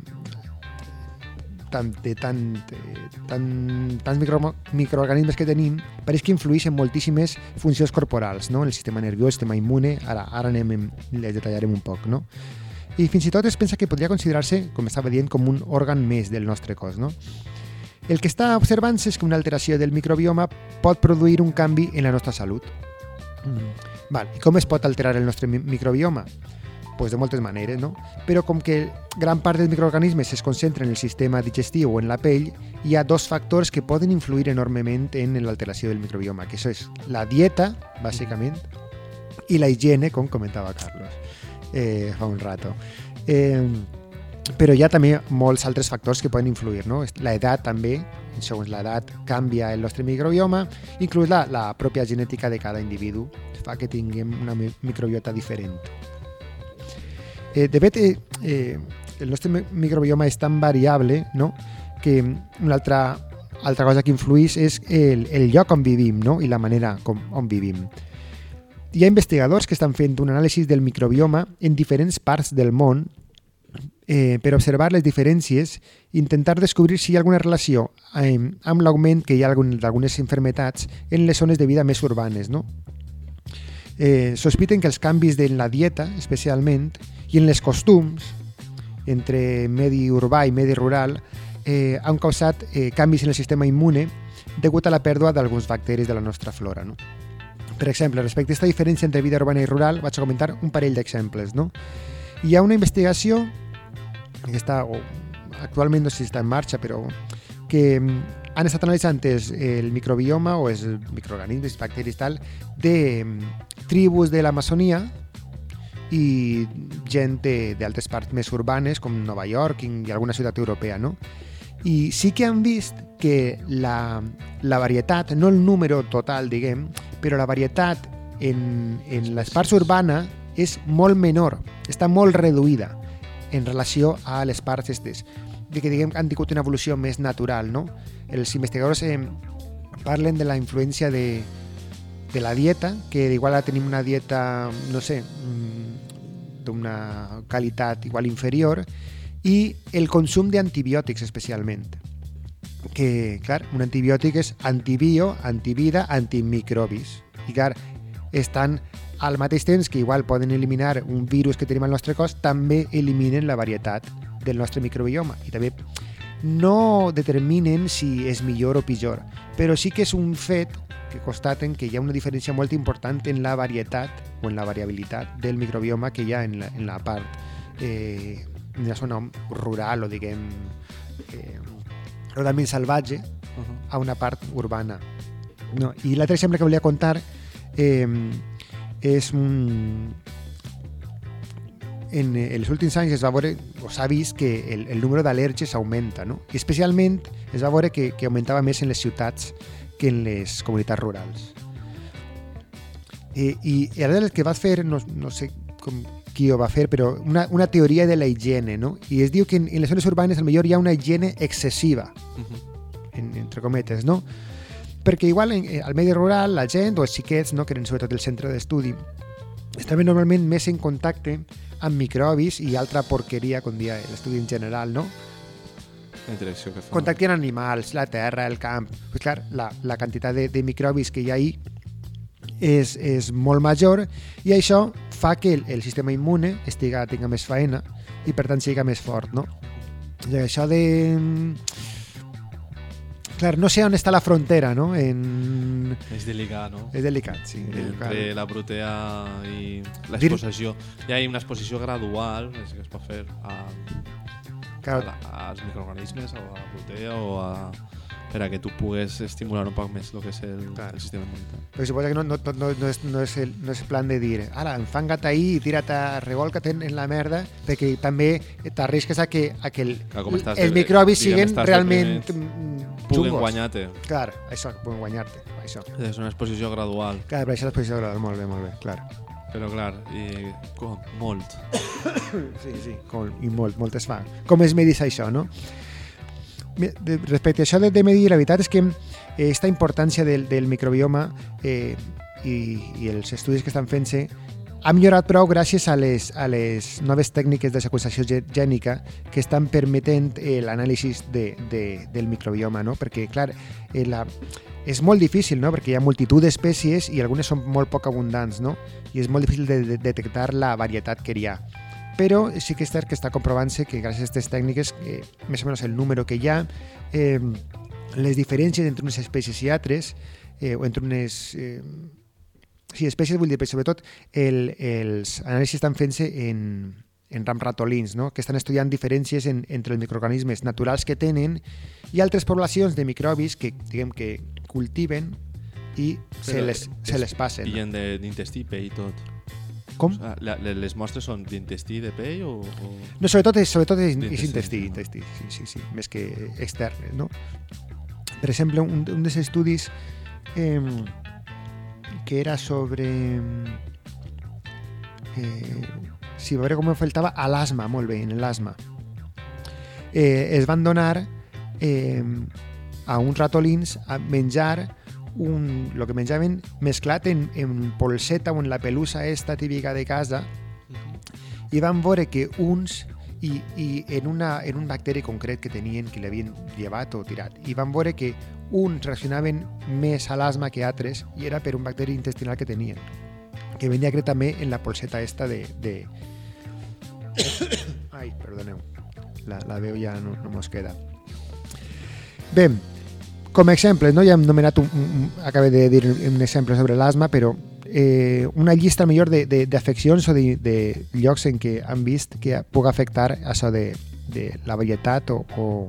tant, de tant, tant, tants micro, microorganismes que tenim pareix que influeixen moltíssimes funcions corporals, no? el sistema nerviós, el sistema immune, ara, ara anem, les detallarem un poc, no? I fins i tot es pensa que podria considerar-se, com estava dient, com un òrgan més del nostre cos, no? El que està observant-se és que una alteració del microbioma pot produir un canvi en la nostra salut. Mm. Val. I com es pot alterar el nostre mi- microbioma? Pues de moltes maneres, no? Però com que gran part dels microorganismes es concentren en el sistema digestiu o en la pell, hi ha dos factors que poden influir enormement en l'alteració del microbioma, que això és la dieta, bàsicament, i la higiene, com comentava Carlos eh, fa un rato. Eh, però hi ha també molts altres factors que poden influir, no? La edat també, segons l'edat canvia el nostre microbioma, inclús la, la pròpia genètica de cada individu fa que tinguem una mi- microbiota diferent. Eh, de fet, eh, eh, el nostre mi- microbioma és tan variable no? que una altra, altra cosa que influeix és el, el lloc on vivim no? i la manera com, on vivim. Hi ha investigadors que estan fent un anàlisi del microbioma en diferents parts del món eh, per observar les diferències i intentar descobrir si hi ha alguna relació eh, amb l'augment que hi ha algun- d'algunes enfermetats en les zones de vida més urbanes. No? Eh, sospiten que els canvis en la dieta, especialment, i en les costums, entre medi urbà i medi rural, eh, han causat eh, canvis en el sistema immune degut a la pèrdua d'alguns bacteris de la nostra flora. No? Per exemple, respecte a aquesta diferència entre vida urbana i rural, vaig a comentar un parell d'exemples. No? Hi ha una investigació que està, o, actualment no sé si està en marxa, però que mm, han estat analitzant el microbioma o els microorganismes, bacteris tal, de mm, tribus de l'Amazonia i gent de- d'altres parts més urbanes com Nova York i, alguna ciutat europea, no? I sí que han vist que la, la varietat, no el número total, diguem, però la varietat en, en les parts urbanes és molt menor, està molt reduïda en relació a les parts de que diguem han tingut una evolució més natural, no? Els investigadors eh, de la influència de, de la dieta, que igual ara tenim una dieta, no sé, mm, d'una qualitat igual inferior, i el consum d'antibiòtics especialment. Que, clar, un antibiòtic és antibio, antivida, antimicrobis. I, clar, estan al mateix temps que igual poden eliminar un virus que tenim al nostre cos, també eliminen la varietat del nostre microbioma. I també no determinen si és millor o pitjor, però sí que és un fet que constaten que hi ha una diferència molt important en la varietat o en la variabilitat del microbioma que hi ha en la, en la part eh, en la zona rural o diguem eh, totalment salvatge Uh -huh. a una part urbana. No, I l'altre exemple que volia contar eh, és un... En, els últims anys es va veure, o s'ha vist que el, el número d'al·lèrgies augmenta, no? I especialment es va veure que, que augmentava més en les ciutats que en les comunitats rurals. I, i aleshores el que va fer, no, no sé com, qui ho va fer, però una, una teoria de la higiene, no? I es diu que en, en les zones urbanes millor hi ha una higiene excessiva, en, entre cometes, no? Perquè igual en, eh, al medi rural la gent, o els xiquets, no, que eren sobretot el centre d'estudi, estaven normalment més en contacte amb microbis i altra porqueria, com dia l'estudi en general, no? La interacció que fa. Contacten animals, la terra, el camp... Pues clar, la, la quantitat de, de microbis que hi ha ahí és, és molt major i això fa que el, el sistema immune estiga, tinga més faena i per tant siga més fort, no? I això de... Clar, no sé on està la frontera, no? En... És delicat, no? És delicat, sí. Delicat. Entre la protea i Dir- l'exposició. Hi ha una exposició gradual és que es pot fer a, Clar, a als microorganismes o a la protea o a, per a que tu pugues estimular un poc més el que és el, Clar. el sistema immunitari. Però suposa que no, no, no, no, és, no, és el, no és el plan de dir ara, enfanga't ahí i tira't a revolca't en, en la merda perquè també t'arrisques a que, a que el, Clar, com estàs els de- microbis siguin realment mm, Puguen guanyar-te. Clar, això, puguen guanyar-te. Això. És una exposició gradual, Clar, però això és posició gradual, molt bé, molt bé, clar. Però clar, i com, molt. Sí, sí, com, i molt, moltes fa. Com es medis això, no? Respecte a això de, de medir, la veritat és que eh, esta importància del, del microbioma eh, i, i els estudis que estan fent-se ha millorat prou gràcies a les, a les noves tècniques de seqüenciació gè- gènica que estan permetent eh, l'anàlisi de, de, del microbioma, no? Perquè, clar, eh, la, és molt difícil, no? Perquè hi ha multitud d'espècies i algunes són molt poc abundants, no? I és molt difícil de, de detectar la varietat que hi ha. Però sí que és cert que està comprovant-se que gràcies a aquestes tècniques, eh, més o menys el número que hi ha, eh, les diferències entre unes espècies i altres, eh, o entre unes... Eh, sí, espècies vull dir, sobretot el, els anàlisis estan fent-se en, en ramratolins, no? que estan estudiant diferències en, entre els microorganismes naturals que tenen i altres poblacions de microbis que, diguem, que cultiven i se Però les, és- se les passen. Pillen de- d'intestí, pell i tot. Com? O sea, la, le- les mostres són d'intestí, de pell o... o... No, sobretot és, sobretot és, és intestí, no? intestí, sí, sí, sí, més que extern, no? Per exemple, un, un dels estudis eh, que era sobre... Eh, sí, a veure com faltava a l'asma, molt bé, en l'asma. Eh, es van donar eh, a uns ratolins a menjar un, lo que menjaven mesclat en, en polseta o en la pelusa esta típica de casa i van veure que uns i, i en, una, en un bacteri concret que tenien, que l'havien llevat o tirat, i van veure que uns reaccionaven més a l'asma que altres i era per un bacteri intestinal que tenien que venia crec també en la polseta esta de... de... Ai, perdoneu, la, la veu ja no, no mos queda. Bé, com a exemple, no? ja hem nomenat un, un, acabé de dir un exemple sobre l'asma, però eh, una llista millor d'afeccions o de, de llocs en què han vist que pugui afectar això de, de la varietat o, o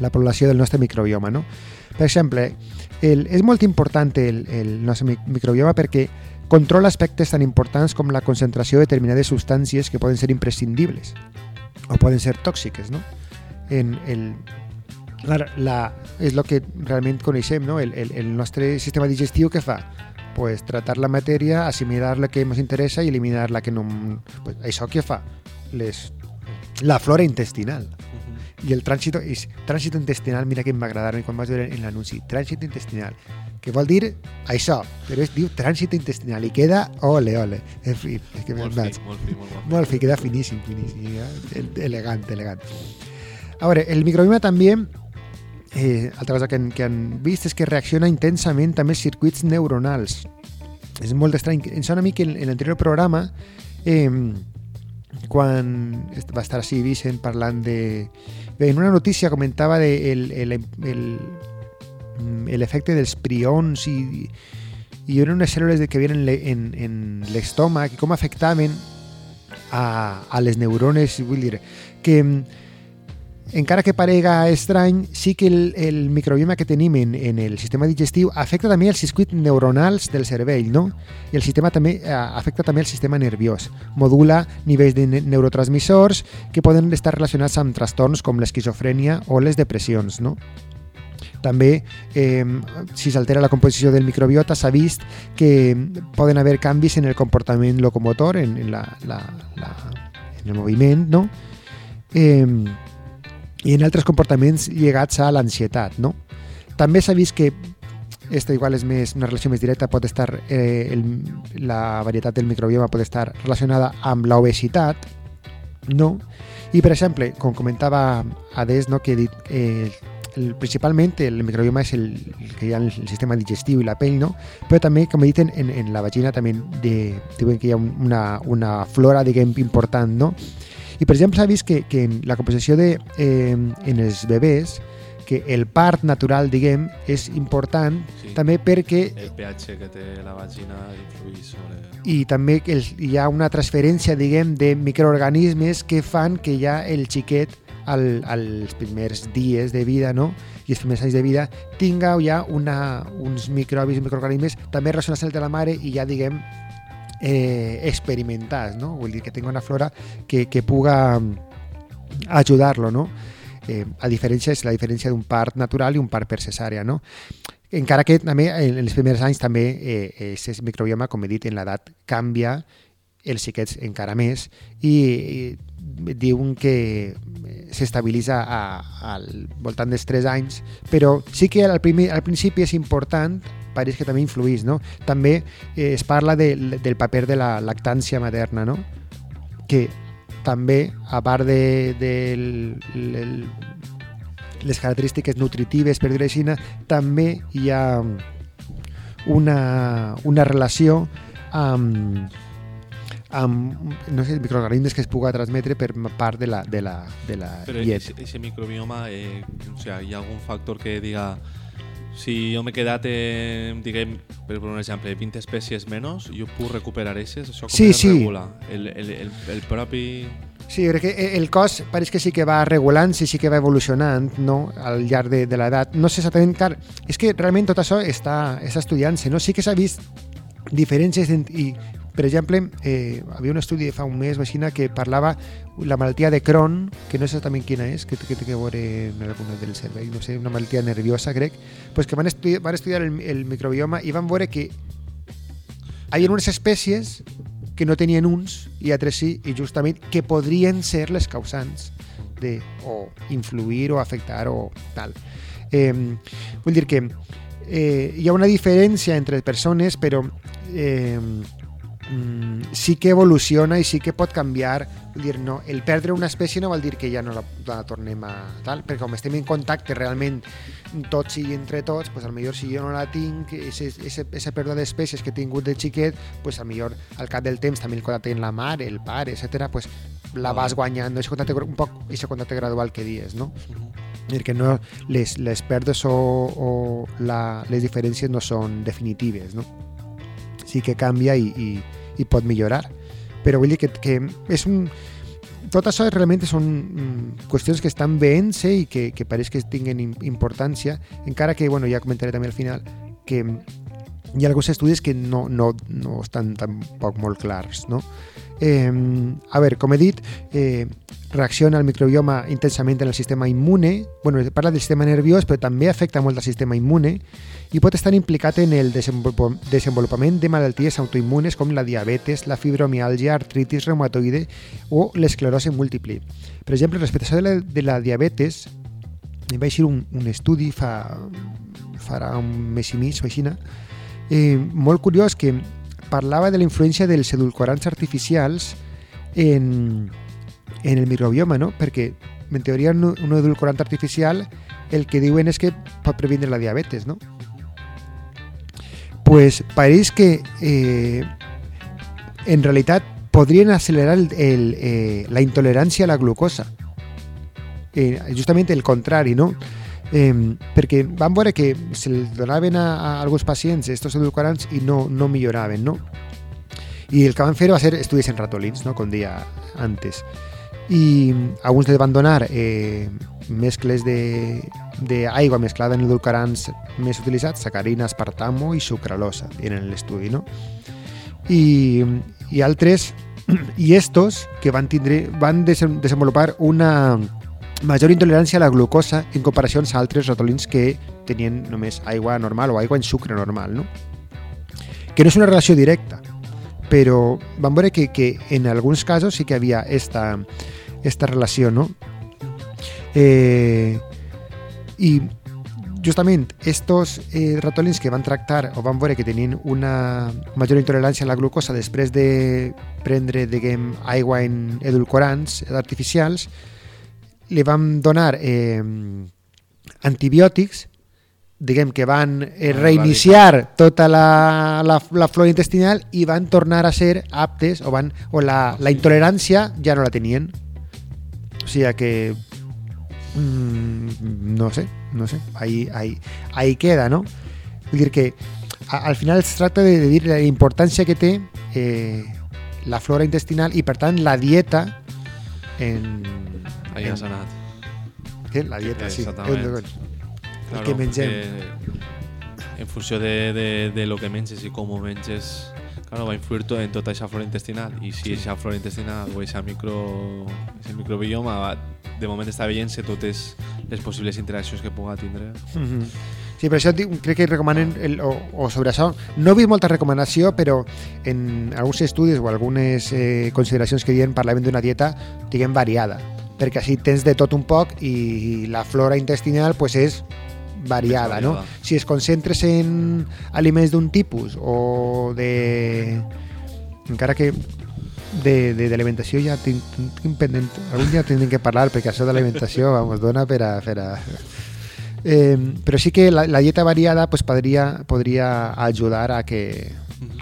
la població del nostre microbioma. No? Per exemple, el, és molt important el, el nostre mi- microbioma perquè controla aspectes tan importants com la concentració de determinades substàncies que poden ser imprescindibles o poden ser tòxiques. No? En el, Clar, la, és el que realment coneixem, no? el, el, el nostre sistema digestiu què fa? Pues tratar la matèria, assimilar la que ens interessa i eliminar la que no... Pues això què fa? Les, la flora intestinal. I el trànsit, és, trànsit intestinal, mira que em va agradar quan vas veure en l'anunci, trànsit intestinal, que vol dir això, però es diu trànsit intestinal i queda ole, ole. En fi, és que Molt vaig. fi, molt fi, molt guapo. Molt fi, queda finíssim, finíssim. eh? Elegant, elegant. A veure, el microbioma també, eh, altra cosa que han, que han vist és que reacciona intensament també als circuits neuronals. És molt estrany. Em sona a mi que en, en l'anterior programa, eh, quan est- va estar així Vicent parlant de... Bé, en una notícia comentava de el, el, el, mm, el efecte dels prions i, i eren unes cèl·lules que vienen en, en, l'estómac i com afectaven a, a les neurones, vull dir, que mm, encara que parega estrany, sí que el, el microbioma que tenim en, en el sistema digestiu afecta també els circuits neuronals del cervell, no? I el sistema també eh, afecta també el sistema nerviós. Modula nivells de ne- neurotransmissors que poden estar relacionats amb trastorns com l'esquizofrènia o les depressions, no? També, eh, si s'altera la composició del microbiota, s'ha vist que poden haver canvis en el comportament locomotor, en, en, la, la, la, en el moviment, no? Eh, i en altres comportaments lligats a l'ansietat, no? També s'ha vist que esta igual és més, una relació més directa, pot estar, eh, el, la varietat del microbioma pot estar relacionada amb l'obesitat, no? I, per exemple, com comentava Ades, no, que he dit, eh, el, principalment el microbioma és el, el que hi ha en el sistema digestiu i la pell, no? però també, com he dit, en, en, la vagina també de, diuen que hi ha un- una, una flora, diguem, important, no? I, per exemple, s'ha vist que, que en la composició de, eh, en els bebès, que el part natural, diguem, és important Sí. també perquè El pH que té la vagina influeix sobre... i també que el, hi ha una transferència, diguem, de microorganismes que fan que ja el xiquet al, als primers dies de vida, no? i els primers anys de vida, tinga ja una, uns microbis, microorganismes també relacionats amb el de la mare i ja, diguem, eh, experimentats, no? Vull dir que tingui una flora que, que puga ajudar-lo, no? Eh, a diferència, és la diferència d'un part natural i un part per cesària, no? Encara que també en els primers anys també eh, aquest microbioma, com he dit, en l'edat canvia, els xiquets encara més, i, i diuen que eh, s'estabilitza al voltant dels 3 anys, però sí que al, primer, al principi és important, pareix que també influís, no? També eh, es parla de, del paper de la lactància materna, no? Que també, a part de, de el, les característiques nutritives, per dir-ho així, també hi ha una, una relació amb, amb no sé, microorganismes que es puga transmetre per part de la, de la, de la Pero llet. ese, ese microbioma, eh, o sea, ¿hay algún factor que diga si jo m'he quedat, eh, diguem, per un exemple, 20 espècies menys, jo puc recuperar aquestes? Això com Sí, es sí. regula? El, el, el, el propi... Sí, crec que el cos pareix que sí que va regulant, sí, sí que va evolucionant no? al llarg de, de l'edat. No sé exactament, car, és que realment tot això està, està estudiant-se, no? Sí que s'ha vist diferències i, per exemple, eh, havia un estudi de fa un mes o que parlava la malaltia de Crohn, que no sé exactament quina és, que, que té que veure amb alguna del cervell, no sé, una malaltia nerviosa, crec, pues que van, estudi van estudiar el, el microbioma i van veure que hi havia unes espècies que no tenien uns i altres sí, i justament que podrien ser les causants de o influir o afectar o tal. Eh, vull dir que eh, hi ha una diferència entre persones, però eh, mm, sí que evoluciona i sí que pot canviar. Vull dir, no, el perdre una espècie no vol dir que ja no la, la tornem a tal, perquè com estem en contacte realment tots i entre tots, pues, potser si jo no la tinc, aquesta pèrdua d'espècies que he tingut de xiquet, pues, millor al cap del temps també el contacte amb la mare, el pare, etc pues, la vas guanyant, ese contacte, un poc aquest contacte gradual que dies, no? dir que no, les, les pèrdues o, o la, les diferències no són definitives, no? Sí que canvia i, i, i pot millorar. Però vull dir que, que és un... Tot això realment són mm, qüestions que estan veient-se i que, que pareix que tinguen im- importància, encara que, bueno, ja comentaré també al final, que hi ha alguns estudis que no, no, no estan tampoc molt clars, no? Eh, a veure, com he dit, eh, reacciona el microbioma intensament en el sistema immune, bueno, parla del sistema nerviós, però també afecta molt el sistema immune i pot estar implicat en el desenvolup- desenvolupament de malalties autoimmunes com la diabetes, la fibromialgia, artritis reumatoide o l'esclerosi múltiple. Per exemple, respecte a de la, de la diabetes, em va eixir un, un estudi fa, farà un mes i mig o així, eh, molt curiós que parlava de la influència dels edulcorants artificials en, en el microbioma, no? Perquè, en teoria, un, un edulcorant artificial el que diuen és que pot previndre la diabetes, no? Pues pareix que eh, en realitat podrien accelerar el, el, eh, la intolerància a la glucosa. Eh, justament el contrari, no? Eh, perquè van veure que se'ls donaven a, a alguns pacients estos edulcorants i no, no milloraven, no? I el que van fer va ser estudis en ratolins, no? com deia antes. i alguns li van donar eh, mescles d'aigua mesclada en edulcorants més utilitzats, sacarina, espartamo i sucralosa en l'estudi, no? I, i altres i estos que van, tindre, van desen- desenvolupar una major intolerància a la glucosa en comparació a altres ratolins que tenien només aigua normal o aigua en sucre normal, no? Que no és una relació directa, però vam veure que, que en alguns casos sí que havia esta, esta relació, no? Eh, I justament estos eh, ratolins que van tractar o van veure que tenien una major intolerància a la glucosa després de prendre, diguem, aigua en edulcorants artificials, li vam donar eh, antibiòtics diguem que van eh, reiniciar tota la, la, la flora intestinal i van tornar a ser aptes o, van, o la, la intolerància ja no la tenien o sigui que mm, no sé, no sé ahí, ahí, ahí queda, no? Vull dir que a, al final es tracta de, de dir la importància que té eh, la flora intestinal i per tant la dieta en, En- has anat. què? la dieta, sí. Exactament. El que mengem. En funció de, de, de lo que menges i com ho menges, claro, va influir tot en tota aquesta flora intestinal. I si aquesta flora intestinal o aquesta micro, ese microbioma va, de moment està veient-se totes les possibles interaccions que puga tindre. Mhm. Sí, per això crec que recomanen, el, o, o sobre això, no he vist molta recomanació, però en alguns estudis o algunes eh, consideracions que diuen parlaven d'una dieta, diguem, variada, perquè així tens de tot un poc i la flora intestinal pues, és variada, no? Si es concentres en aliments d'un tipus o de... encara que de, de, d'alimentació ja tinc, tinc pendent, algun dia tindrem que parlar perquè això de l'alimentació vamos, dona per a, per a, Eh, però sí que la, la dieta variada pues, podria, podria ajudar a que,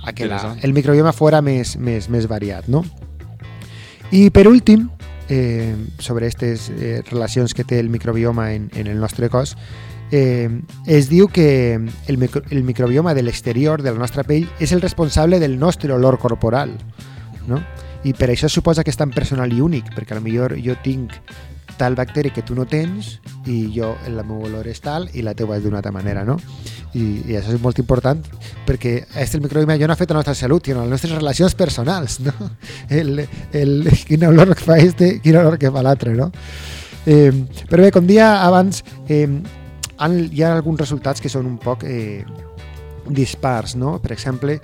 a que la, el microbioma fora més, més, més variat. No? I per últim, eh, sobre aquestes eh, relacions que té el microbioma en, en el nostre cos, eh, es diu que el, micro, el microbioma de l'exterior de la nostra pell és el responsable del nostre olor corporal. No? I per això suposa que és tan personal i únic, perquè a lo millor jo tinc tal bacteri que tu no tens i jo el meu olor és tal i la teua és d'una altra manera, no? I, I això és molt important perquè este el microbioma ja no afecta la nostra salut, sinó les nostres relacions personals, no? El, el, quin olor que fa este, quin olor que fa l'altre, no? Eh, però bé, com dia abans, eh, han, hi ha alguns resultats que són un poc eh, dispars, no? Per exemple,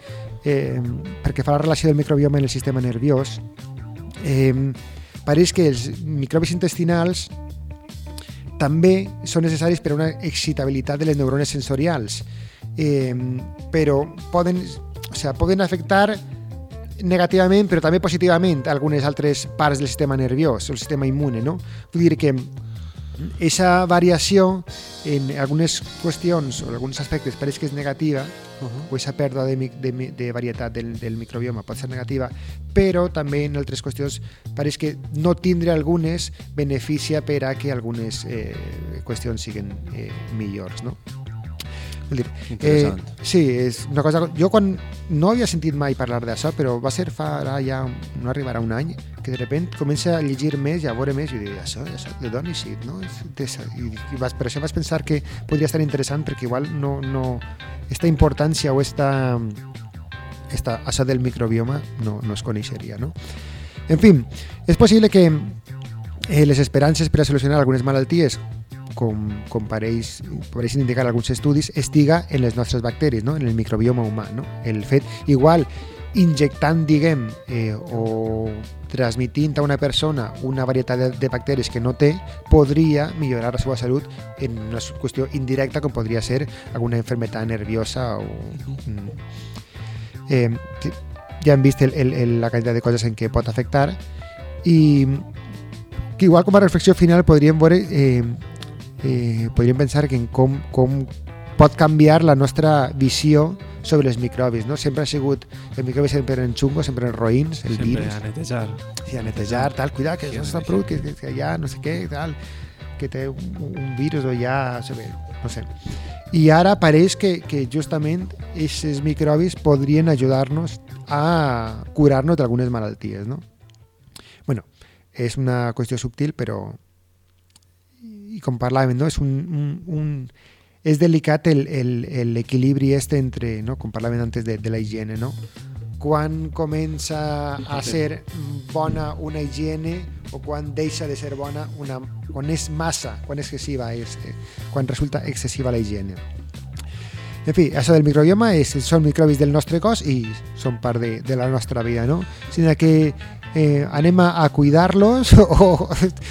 eh, perquè fa la relació del microbioma en el sistema nerviós, eh, pareix que els microbis intestinals també són necessaris per a una excitabilitat de les neurones sensorials, eh, però poden, o sea, poden afectar negativament però també positivament algunes altres parts del sistema nerviós, el sistema immune, no? Vull dir que aquesta variació en algunes qüestions o alguns aspectes pareix que és negativa, Uh -huh. o aquesta pèrdua de, de, de varietat del, del microbioma pot ser negativa, però també en altres qüestions pareix que no tindre algunes beneficia per a que algunes eh, qüestions siguin eh, millors, no? Dir, eh, Interessant. sí, és una cosa... Jo quan no havia sentit mai parlar d'això, però va ser fa ara ja, no arribarà un any, que de repente comença a llegir més i a veure més i dic, això, això de d'on i no? És I, i vas, per això pensar que podria estar interessant perquè igual no, no, esta importància o esta, esta, això del microbioma no, no es coneixeria, no? En fi, és possible que eh, les esperances per a solucionar algunes malalties com, com pareix, pareixen indicar alguns estudis, estiga en les nostres bacteris, no? en el microbioma humà. No? El fet, igual, injectant, diguem, eh, o transmitint a una persona una varietat de, de bacteris que no té, podria millorar la seva salut en una qüestió indirecta com podria ser alguna enfermedad nerviosa o... Mm, eh, que ja la quantitat de coses en què pot afectar i que igual com a reflexió final podríem eh, podríem pensar que en com, com pot canviar la nostra visió sobre els microbis, no? Sempre ha sigut el microbi sempre en xungo, sempre en roïns, el Sempre virus, a netejar. sí, a netejar, tal, cuidado, que Sí, a està prou, que, que, que ha no sé què, tal, que té un, un virus o ja, no sé. I ara pareix que, que justament aquests microbis podrien ajudar-nos a curar-nos d'algunes malalties, no? bueno, és una qüestió subtil, però i com parlàvem, no? és un, un, un és delicat l'equilibri este entre, no? com parlàvem antes de, de la higiene, no? quan comença a ser bona una higiene o quan deixa de ser bona una, quan és massa, quan és excessiva, és, eh, quan resulta excessiva la higiene. En fi, això del microbioma és, són microbis del nostre cos i són part de, de la nostra vida, no? Sinó que eh, anem a, a cuidar-los o,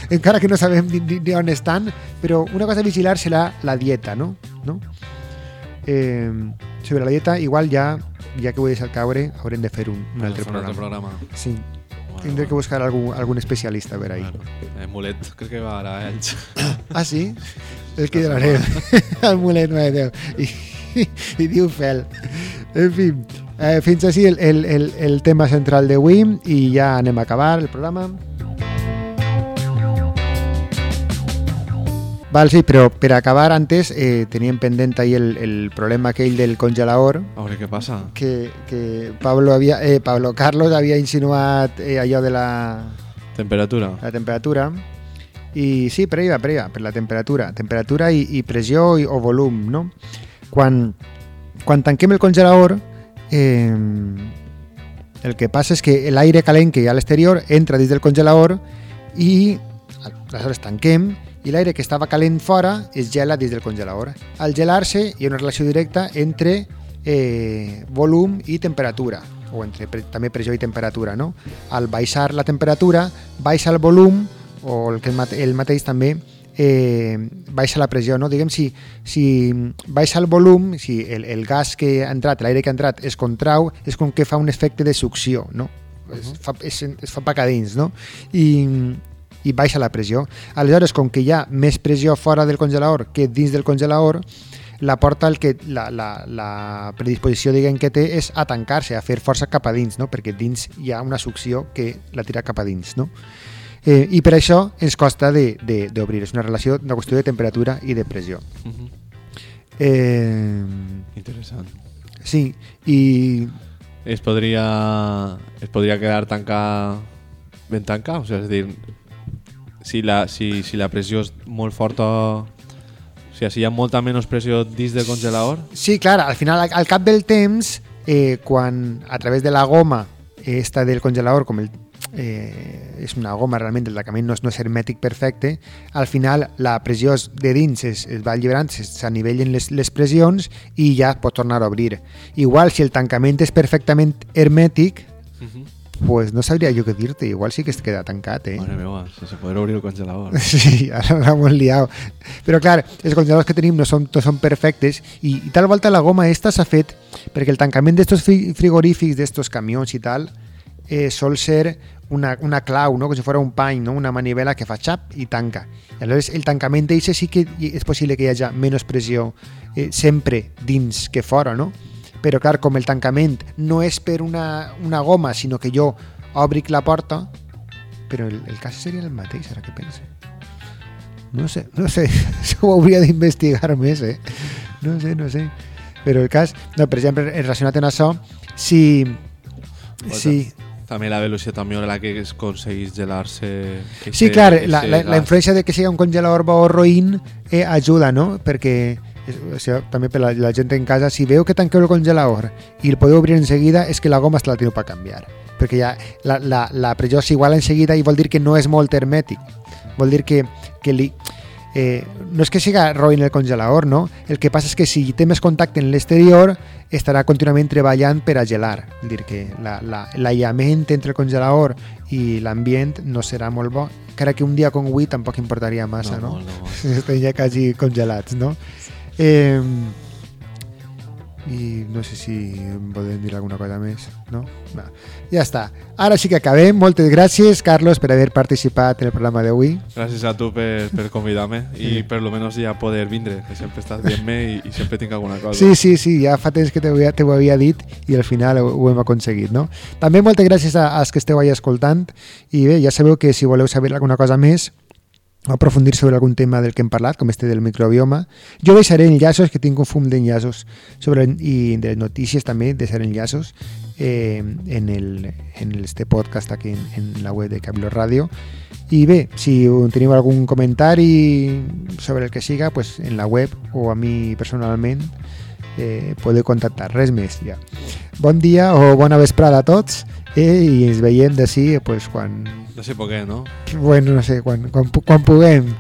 encara que no sabem ni, on estan, però una cosa a vigilar serà la dieta, no? no? Eh, sobre la dieta, igual ja, ja que ho he deixat caure, haurem de fer un, un altre Un programa. altre programa. Sí, Bueno, tindré que buscar algú, algun especialista a veure ahí. Bueno, eh, Mulet, crec que va eh? Elx. Ah, sí? És que donarem el mulet, mare Déu. I, i diu fel. En fi, eh, fins així el, el, el, el tema central d'avui i ja anem a acabar el programa. Val, sí, però per acabar antes eh, teníem pendent ahí el, el problema aquell del congelador A veure què passa. que, que Pablo, havia, eh, Pablo Carlos havia insinuat eh, allò de la, Temperatura. la temperatura i sí, per ahí va, per ahí va, per la temperatura temperatura i, i pressió i, o volum no? quan, quan tanquem el congelador eh, el que passa és que l'aire calent que hi ha a l'exterior entra dins del congelador i aleshores tanquem i l'aire que estava calent fora es gela dins del congelador. Al gelar-se hi ha una relació directa entre eh, volum i temperatura o entre pre també pressió i temperatura. No? Al baixar la temperatura, baixa el volum o el, que el, el mateix també eh, baixa la pressió. No? Diguem, si, si baixa el volum, si el, el gas que ha entrat, l'aire que ha entrat es contrau, és com que fa un efecte de succió. No? es, fa, es, es fa pacar dins, no? I, i baixa la pressió. Aleshores, com que hi ha més pressió fora del congelador que dins del congelador, la porta el que la, la, la predisposició diguem que té és a tancar-se, a fer força cap a dins, no? perquè dins hi ha una succió que la tira cap a dins. No? Eh, I per això ens costa d'obrir. És una relació, una qüestió de temperatura i de pressió. Uh -huh. Eh, Interessant. sí, i Es podria, es podria quedar tancat ben tancat? O sigui, és a dir, si la, si, si la pressió és molt forta... O sigui, si hi ha molta menys pressió dins del congelador, Sí, clar, al final, al, al cap del temps, eh, quan a través de la goma eh, esta del congelador, com el, eh, és una goma realment, el tancament no és, no és hermètic perfecte, al final la pressió es- de dins es, es va alliberant, s'anivellen les, les pressions i ja pot tornar a obrir. Igual, si el tancament és perfectament hermètic, pues no sabria jo què dir-te, igual sí que es queda tancat, eh? mare meva, sense poder obrir el congelador. Sí, ara l'hem liat. Però clar, els congeladors que tenim no són, no són perfectes i, i tal volta la goma esta s'ha fet perquè el tancament d'estos fri- frigorífics, d'estos camions i tal, eh, sol ser una, una clau, no? com si fos un pany, no? una manivela que fa xap i tanca. Aleshores el tancament d'eixe sí que és possible que hi hagi menys pressió eh, sempre dins que fora, no? Però clar, com el tancament no és per una, una goma, sinó que jo obric la porta, però el, el cas seria el mateix, ara que pense. No sé, no sé, ho hauria d'investigar més, eh? No sé, no sé. Però el cas, no, per exemple, relacionat amb això, si... si També la velocitat amb la que es aconsegueix gelar-se... que sí, se- clar, que la, la, la influència de que sigui un congelador bo o roïn eh, ajuda, no? Perquè o sigui, també per la, la gent en casa, si veu que tanqueu el congelador i el podeu obrir en seguida, és que la goma està la teniu per canviar. Perquè ja la, la, la pressió s'iguala en seguida i vol dir que no és molt hermètic. Vol dir que, que li, eh, no és que siga roïn el congelador, no? El que passa és que si té més contacte en l'exterior estarà contínuament treballant per a gelar. Dir que la- la- l'aïllament entre el congelador i l'ambient no serà molt bo, encara que un dia com avui tampoc importaria massa, no? no, molt. Estem ja quasi congelats, no? Eh, I no sé si em podem dir alguna cosa més, no? Va. Ja està. Ara sí que acabem. Moltes gràcies, Carlos, per haver participat en el programa d'avui. Gràcies a tu per, per convidar-me i per lo menos ja poder vindre, que sempre estàs dient-me i, i sempre tinc alguna cosa. Sí, sí, sí, ja fa temps que te ho havia, te ho havia dit i al final ho, ho hem aconseguit, no? També moltes gràcies a- als que esteu ahí escoltant i bé, ja sabeu que si voleu saber alguna cosa més o aprofundir sobre algun tema del que hem parlat, com este del microbioma, jo deixaré enllaços, que tinc un fum d'enllaços sobre, i de notícies també, deixaré enllaços eh, en, el, en este podcast aquí en, en la web de Cablo Radio I bé, si teniu algun comentari sobre el que siga, pues en la web o a mi personalment eh, contactar. Res més, ja. Bon dia o bona vesprada a tots eh, i ens veiem d'ací pues, quan... No sé por qué, no? Bueno, no sé, quan, quan, quan puguem.